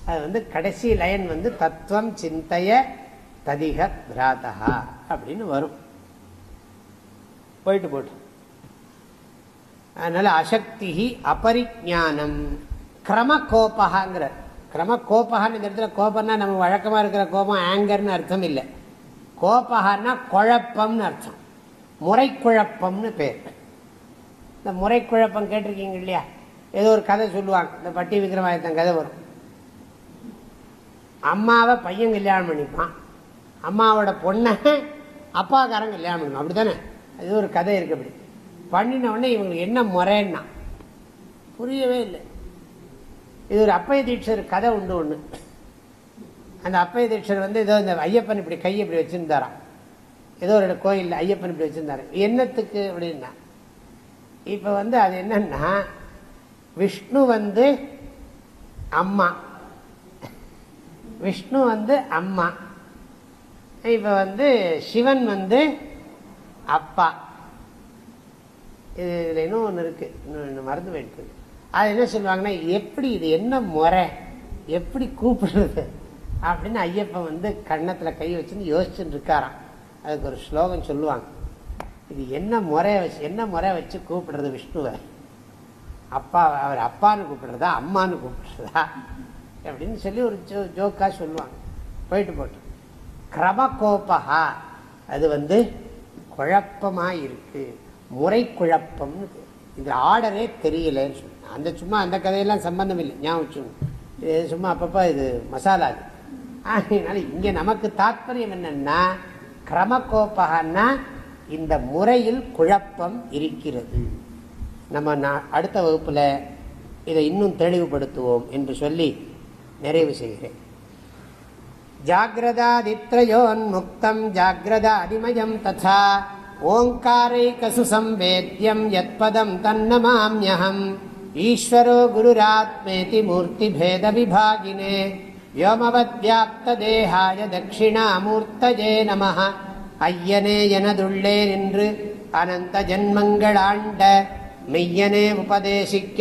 அது வந்து கடைசி லைன் வந்து தத்துவம் சிந்தைய ததிக பிராதா அப்படின்னு வரும். போயிட்டு போட்டு. அதனால அசக்தி அபரிஜானம். கிரம கோபகாங்கிற கிரம கோபகான்னு இந்த இடத்துல கோபம்னா நம்ம வழக்கமாக இருக்கிற கோபம் ஆங்கர்னு அர்த்தம் இல்லை. கோபகான்னா குழப்பம்னு அர்த்தம். முறைக்குழப்பம்னு பேர். இந்த முறைக்குழப்பம் கேட்டிருக்கீங்க இல்லையா? ஏதோ ஒரு கதை சொல்லுவாங்க. இந்த பட்டி விக்ரமாயத்தன் கதை வரும். அம்மாவை பையன் கல்யாணம் பண்ணிப்பான். அம்மாவோட பொண்ணை அப்பாக்காரன் கல்யாணம் பண்ணணும் அப்படி தானே அது ஒரு கதை இருக்கு அப்படி. பண்ணின உடனே இவங்களுக்கு என்ன முறைன்னா புரியவே இல்லை. இது ஒரு அப்பய தீட்சர் கதை உண்டு ஒன்று அந்த அப்பய தீட்சர் வந்து ஏதோ இந்த ஐயப்பன் இப்படி கையை இப்படி வச்சுருந்தாராம். ஏதோ ஒரு கோயிலில் ஐயப்பன் இப்படி வச்சுருந்தாரு. என்னத்துக்கு அப்படின்னா இப்போ வந்து அது என்னன்னா விஷ்ணு வந்து அம்மா விஷ்ணு வந்து அம்மா. இப்போ வந்து சிவன் வந்து அப்பா. இது இதில் இன்னும் ஒன்று இருக்குது இன்னும் மறந்து போயிட்டு அது என்ன சொல்லுவாங்கன்னா எப்படி இது என்ன முறை? எப்படி கூப்பிடுறது? அப்படின்னு ஐயப்பன் வந்து கன்னத்தில் கை வச்சுன்னு யோசிச்சுட்டு இருக்காராம். அதுக்கு ஒரு ஸ்லோகம் சொல்லுவாங்க. இது என்ன முறையை வச்சு என்ன முறை வச்சு கூப்பிடுறது விஷ்ணுவை? அப்பா அவர் அப்பான்னு கூப்பிடுறதா அம்மான்னு கூப்பிடுறதா? அப்படின்னு சொல்லி ஒரு ஜோ ஜோக்காக சொல்லுவாங்க. போயிட்டு போட்டு. கிரமக்கோப்பகா. அது வந்து குழப்பமாக இருக்குது முறை குழப்பம்னு இந்த ஆர்டரே தெரியலன்னு சொன்னேன் அந்த சும்மா அந்த கதையெல்லாம் சம்பந்தம் இல்லை. ஞாபகம் இது சும்மா அப்பப்போ இது மசாலா அது. அதனால இங்கே நமக்கு தாற்பயம் என்னென்னா கிரமக்கோப்பகன்னா இந்த முறையில் குழப்பம் இருக்கிறது. நம்ம அடுத்த வகுப்பில் இதை இன்னும் தெளிவுபடுத்துவோம் என்று சொல்லி நிறைவு செய்கிறேன். ஜாகிரதாதித்ரயோன்முக்தம் ஜாகிரதாதிமயம் ததா ஓங்காரைகசு சம்வேத்யம் யத்பதம் தன்னமாம்யம் ஈஸ்வரோ குருராத்மேதி மூர்த்தி பேத விபாகினே வியோமவத்யாப்தேகாய தட்சிணாமூர்த்தஜே நம ஐயனே எனதுள்ளே நின்று அனந்த ஜன்மங்களாண்ட மெய்யனே உபதேசிக்க